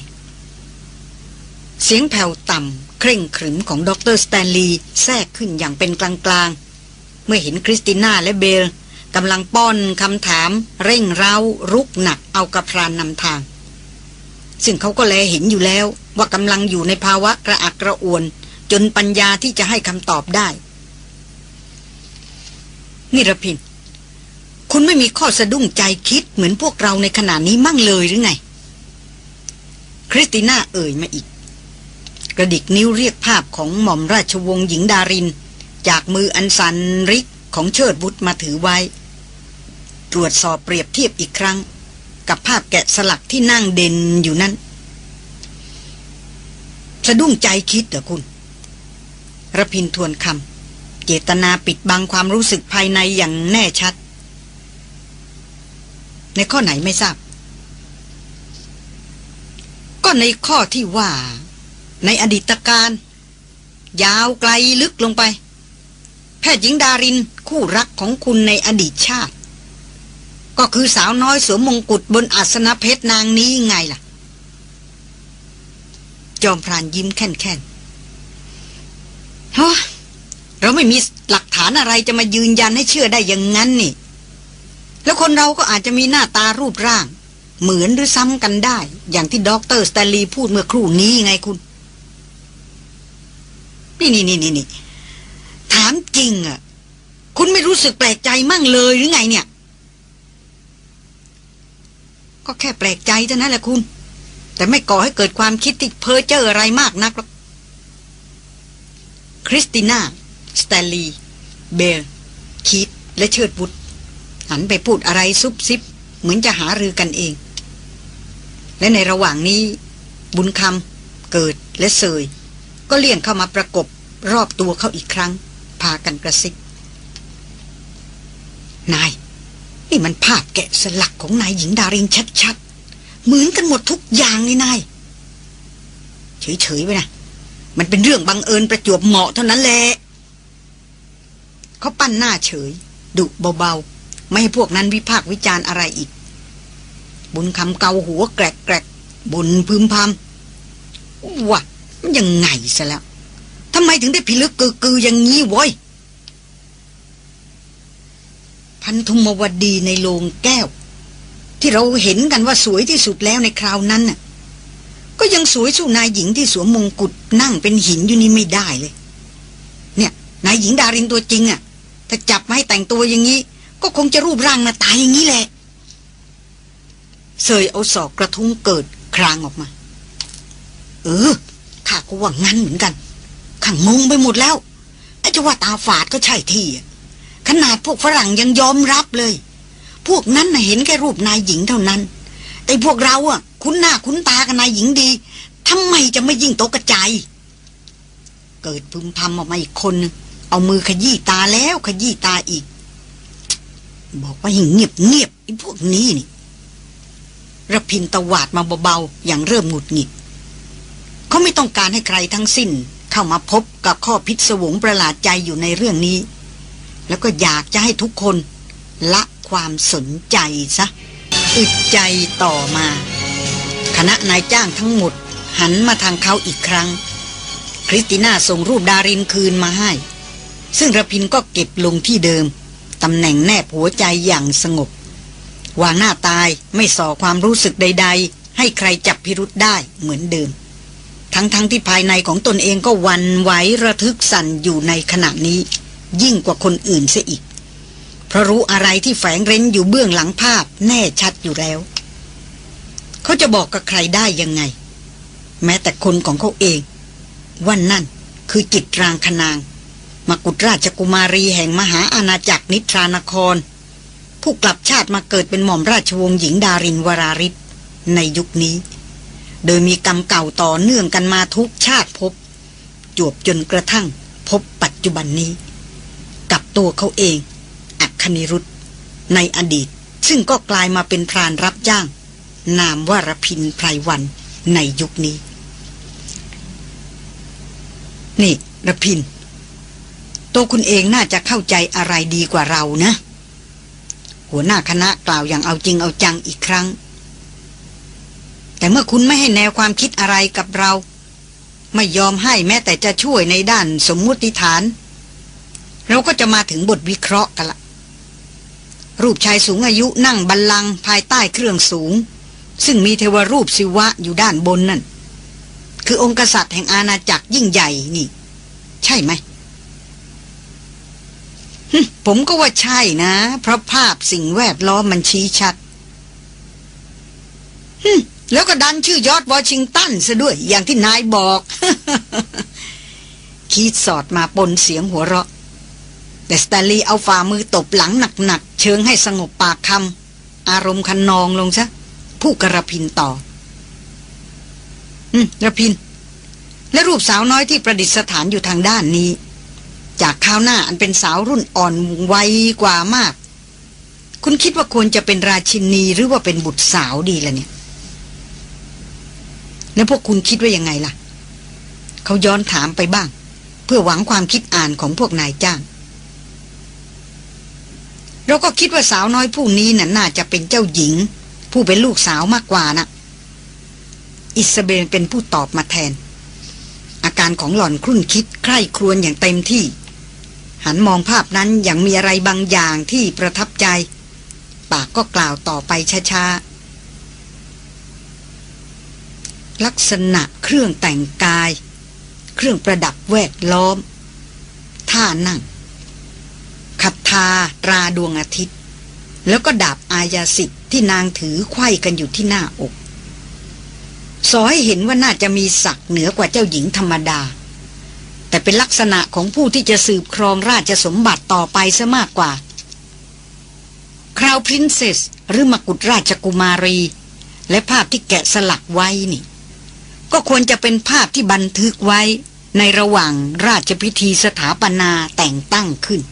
เสียงแผ่วต่ำเคร่งขรึมของดรสแตนลีย์แทรกขึ้นอย่างเป็นกลางๆ เมื่อเห็นคริสติน่าและเบล กำลังป้อนคำถามเร่งเร้ารุกหนักเอากับพรานนำทาง ซึ่งเขาก็แลเห็นอยู่แล้วว่ากำลังอยู่ในภาวะกระอักกระอ่วน จนปัญญาที่จะให้คำตอบได้ นิรพิน คุณไม่มีข้อสะดุ้งใจคิดเหมือนพวกเราในขณะนี้มั่งเลยหรือไง คริสติน่าเอ่ยมาอีก กระดิกนิ้วเรียกภาพของหม่อมราชวงศ์หญิงดาริน จากมืออันสันริกของเชิดบุตรมาถือไว้ ตรวจสอบเปรียบเทียบอีกครั้ง กับภาพแกะสลักที่นั่งเด่นอยู่นั้นสะดุ้งใจคิดเหรอคุณระพินทวนคำเจตนาปิดบังความรู้สึกภายในอย่างแน่ชัด ในข้อไหนไม่ทราบ ก็ในข้อที่ว่า ในอดีตการ ยาวไกลลึกลงไป แพทย์หญิงดารินคู่รักของคุณในอดีตชาติ ก็คือสาวน้อยสวมมงกุฎบนอาสนะเพชรนางนี้ไงล่ะ จอมพรานยิ้มแค่นแค่นฮะเราไม่มีหลักฐานอะไรจะมายืนยันให้เชื่อได้อย่างนั้นนี่ แล้วคนเราก็อาจจะมีหน้าตารูปร่าง เหมือนหรือซ้ำกันได้ อย่างที่ด็อกเตอร์สแตลีพูดเมื่อครู่นี้ไงคุณ นี่นี่นี่นี่ถามจริงอะ คุณไม่รู้สึกแปลกใจมั่งเลยหรือไงเนี่ย ก็แค่แปลกใจเท่านั้นแหละคุณ แต่ไม่ก่อให้เกิดความคิดที่เพ้อเจ้ออะไรมากนักหรอกคริสติน่า สแตนลีย์ เบล คีธและเชิดวุธหันไปพูดอะไรซุบซิบ เหมือนจะหารือกันเอง และในระหว่างนี้ บุญคำเกิดและเสย ก็เลี่ยงเข้ามาประกบรอบตัวเขาอีกครั้ง พากันกระซิบนาย นี่มันภาพแกะสลักของนายหญิงดารินชัดๆ เหมือนกันหมดทุกอย่างนี่นาย เฉยๆไปนะ มันเป็นเรื่องบังเอิญประจวบเหมาะเท่านั้นแหละเขาปั้นหน้าเฉย ดุเบาๆ ไม่ให้พวกนั้นวิพากษ์วิจารณ์อะไรอีก บุญคำเกาหัวแกรกแกรกบุญพึมพำว่ามันยังไงซะแล้วทำไมถึงได้พิลึกกือกืออย่างนี้วอย พันธุมวดีในโลงแก้ว ที่เราเห็นกันว่าสวยที่สุดแล้วในคราวนั้นน่ะ ก็ยังสวยสู้นายหญิงที่สวมมงกุฎนั่งเป็นหินอยู่นี่ไม่ได้เลย เนี่ยนายหญิงดารินตัวจริงอะ ถ้าจับมาให้แต่งตัวอย่างนี้ ก็คงจะรูปร่างหน้าตายอย่างนี้แหละเสยเอาศอกกระทุ้งเกิดครางออกมา เออข้าก็ว่างั้นเหมือนกันข้างงงไปหมดแล้วไอ้จะว่าตาฝาดก็ใช่ที่ ขนาดพวกฝรั่งยังยอมรับเลย พวกนั้นเห็นแค่รูปนายหญิงเท่านั้นแต่พวกเราอะ คุ้นหน้าคุ้นตากับนายหญิงดีทำไมจะไม่ยิ่งตกกระจายเกิดพึมพำออกมาอีกคนนึงเอามือขยี้ตาแล้วขยี้ตาอีก บอกว่าหิงเงียบเงียบไอ้พวกนี้นี่ระพินตวาดมาเบาๆอย่างเริ่มหงุดหงิดเขาไม่ต้องการให้ใครทั้งสิ้น เข้ามาพบกับข้อพิศวงประหลาดใจอยู่ในเรื่องนี้ แล้วก็อยากจะให้ทุกคนละความสนใจซะอึดใจต่อมา คณะนายจ้างทั้งหมด หันมาทางเขาอีกครั้ง คริสติน่าส่งรูปดารินคืนมาให้ ซึ่งระพินก็เก็บลงที่เดิม ตำแหน่งแนบหัวใจอย่างสงบ วางหน้าตายไม่ส่อความรู้สึกใด ๆ ให้ใครจับพิรุษได้เหมือนเดิม ทั้งๆทที่ภายในของตนเองก็วันไหวระทึกสั่นอยู่ในขณะนี้ ยิ่งกว่าคนอื่นเสียอีก เพราะรู้อะไรที่แฝงเร้นอยู่เบื้องหลังภาพแน่ชัดอยู่แล้ว เขาจะบอกกับใครได้ยังไง แม้แต่คนของเขาเองวันนั่นคือจิตรางคนางมากุฎราชกุมารีแห่งมหาอาณาจักรนิทรานคร ผู้กลับชาติมาเกิดเป็นหม่อมราชวงศ์หญิงดารินวราริศในยุคนี้ โดยมีกรรมเก่าต่อเนื่องกันมาทุกชาติพบ จวบจนกระทั่งพบปัจจุบันนี้ ตัวเขาเอง อัคนิรุธในอดีต ซึ่งก็กลายมาเป็นพรานรับจ้าง นามวารพินไพรวันในยุคนี้ นี่รพิน ตัวคุณเองน่าจะเข้าใจอะไรดีกว่าเรานะ หัวหน้าคณะกล่าวอย่างเอาจริงเอาจังอีกครั้ง แต่เมื่อคุณไม่ให้แนวความคิดอะไรกับเรา ไม่ยอมให้แม้แต่จะช่วยในด้านสมมุติฐาน เราก็จะมาถึงบทวิเคราะห์กันละ รูปชายสูงอายุนั่งบัลลังก์ภายใต้เครื่องสูง ซึ่งมีเทวรูปศิวะอยู่ด้านบนนั่น คือองค์กษัตริย์แห่งอาณาจักรยิ่งใหญ่นี่ ใช่ไหมผมก็ว่าใช่นะ เพราะภาพสิ่งแวดล้อมมันชี้ชัดแล้วก็ดันชื่อยอดวอชิงตันซะด้วย อย่างที่นายบอก คีดสอดมาปนเสียงหัวเราะ แต่สแตลลีเอาฝ่ามือตบหลังหนักๆ เชิงให้สงบปากคำอารมณ์คันนองลงซะผู้กระพินต่อ อืมระพิน และรูปสาวน้อยที่ประดิษฐานอยู่ทางด้านนี้ จากข้าวหน้าอันเป็นสาวรุ่นอ่อนวัยกว่ามาก คุณคิดว่าควรจะเป็นราชินีหรือว่าเป็นบุตรสาวดีล่ะเนี่ย แล้วพวกคุณคิดว่ายังไงล่ะ เขาย้อนถามไปบ้าง เพื่อหวังความคิดอ่านของพวกนายจ้าง เราก็คิดว่าสาวน้อยผู้นี้น่ะน่าจะเป็นเจ้าหญิง ผู้เป็นลูกสาวมากกว่านะอิสเบนเป็นผู้ตอบมาแทน อาการของหล่อนครุ่นคิดใคร่ครวญอย่างเต็มที่ หันมองภาพนั้นอย่างมีอะไรบางอย่างที่ประทับใจ ปากก็กล่าวต่อไปช้าๆ ลักษณะเครื่องแต่งกาย เครื่องประดับแวดล้อม ท่านั่ง ขับทาตราดวงอาทิตย์ แล้วก็ดาบอายาสิทธิ์ที่นางถือไขว้กันอยู่ที่หน้าอกสอให้เห็นว่าน่าจะมีศักดิ์เหนือกว่าเจ้าหญิงธรรมดา แต่เป็นลักษณะของผู้ที่จะสืบครองราชสมบัติต่อไปซะมากกว่า คราวพรินเซสหรือมกุฎราชกุมารี และภาพที่แกะสลักไว้นี่ ก็ควรจะเป็นภาพที่บันทึกไว้ในระหว่างราชพิธีสถาปนาแต่งตั้งขึ้น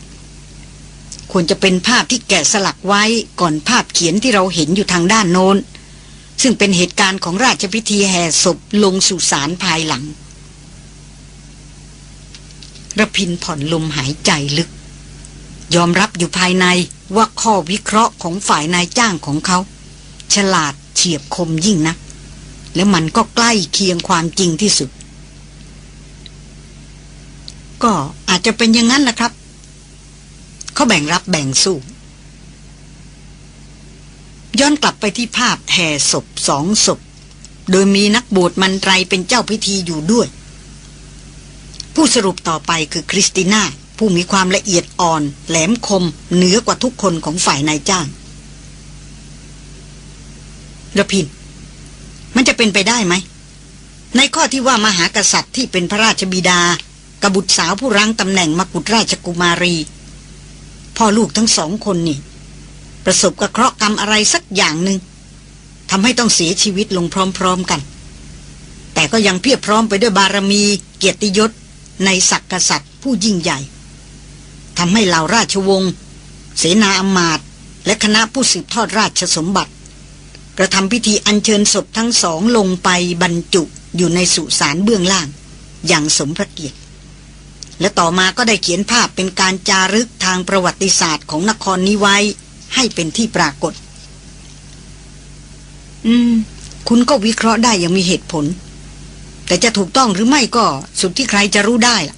ควรจะเป็นภาพที่แกะสลักไว้ก่อนภาพเขียนที่เราเห็นอยู่ทางด้านโน้น ซึ่งเป็นเหตุการณ์ของราชพิธีแห่ศพลงสู่ศาลภายหลังระพินผ่อนลมหายใจลึก ยอมรับอยู่ภายในว่าข้อวิเคราะห์ของฝ่ายนายจ้างของเขา ฉลาดเฉียบคมยิ่งนัก แล้วมันก็ใกล้เคียงความจริงที่สุด ก็อาจจะเป็นอย่างนั้นแหละครับ เขาแบ่งรับแบ่งสู้ ย้อนกลับไปที่ภาพแห่ศพสองศพ โดยมีนักบวชมันไรเป็นเจ้าพิธีอยู่ด้วย ผู้สรุปต่อไปคือคริสติน่า ผู้มีความละเอียดอ่อน แหลมคม เหนือกว่าทุกคนของฝ่ายนายจ้างระพิน มันจะเป็นไปได้ไหม ในข้อที่ว่ามหากษัตริย์ที่เป็นพระราชบิดา กบุตรสาวผู้รั้งตำแหน่งมกุฎราชกุมารี พ่อลูกทั้งสองคนนี่ ประสบกับเคราะห์กรรมอะไรสักอย่างหนึ่งทำให้ต้องเสียชีวิตลงพร้อมๆกัน แต่ก็ยังเพียบพร้อมไปด้วยบารมีเกียรติยศ ในศักกษัตริย์ผู้ยิ่งใหญ่ทำให้เหล่าราชวงศ์เสนาอมาตย์และคณะผู้สืบทอดราชสมบัติ กระทำพิธีอัญเชิญศพทั้งสองลงไปบรรจุอยู่ในสุสานเบื้องล่าง อย่างสมพระเกียรติ และต่อมาก็ได้เขียนภาพเป็นการจารึก ทางประวัติศาสตร์ของนครนี้ไว้ให้เป็นที่ปรากฏ อืม คุณก็วิเคราะห์ได้อย่างมีเหตุผล แต่จะถูกต้องหรือไม่ก็สุดที่ใครจะรู้ได้ล่ะ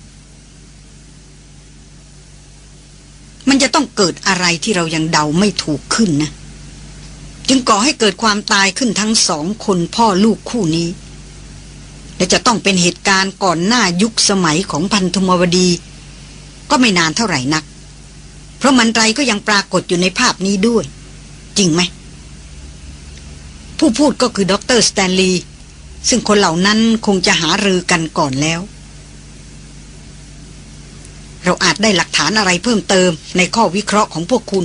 มันจะต้องเกิดอะไรที่เรายังเดาไม่ถูกขึ้นนะ จึงก่อให้เกิดความตายขึ้นทั้งสองคนพ่อลูกคู่นี้ และจะต้องเป็นเหตุการณ์ก่อนหน้ายุคสมัยของพันธมวดี ก็ไม่นานเท่าไหร่นัก เพราะมันไรก็ยังปรากฏอยู่ในภาพนี้ด้วย จริงไหม ผู้พูดก็คือดรสแตนลีย์ซึ่งคนเหล่านั้นคงจะหารือกันก่อนแล้ว เราอาจได้หลักฐานอะไรเพิ่มเติมในข้อวิเคราะห์ของพวกคุณ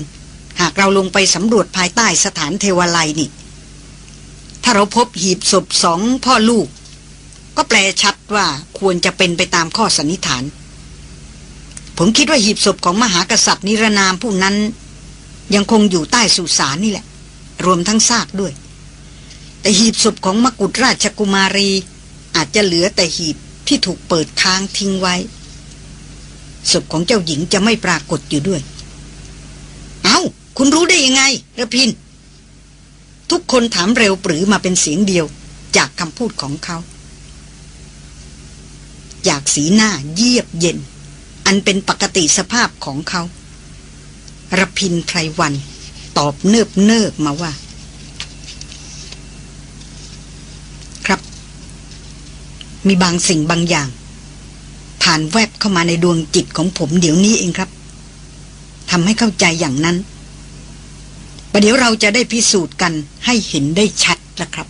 หากเราลงไปสำรวจภายใต้สถานเทวไลนี่ ถ้าเราพบหีบศพสองพ่อลูก ก็แปลชัดว่าควรจะเป็นไปตามข้อสันนิษฐาน ผมคิดว่าหีบศพของมหากษัตริย์นิรนามผู้นั้น ยังคงอยู่ใต้สุสานนี่แหละ รวมทั้งซากด้วย แต่หีบศพของมกุฎราชกุมารี อาจจะเหลือแต่หีบที่ถูกเปิดค้างทิ้งไว้ ศพของเจ้าหญิงจะไม่ปรากฏอยู่ด้วย เอา้า คุณรู้ได้ยังไงระพิน ทุกคนถามเร็วปรือมาเป็นเสียงเดียว จากคำพูดของเขาอยากสีหน้าเยียบเย็น อันเป็นปกติสภาพของเขาระพินไพรวัน ตอบเนิบเนิบมาว่า ครับ มีบางสิ่งบางอย่าง ผ่านแวบเข้ามาในดวงจิตของผมเดี๋ยวนี้เองครับทำให้เข้าใจอย่างนั้นประเดี๋ยวเราจะได้พิสูจน์กันให้เห็นได้ชัดละครับ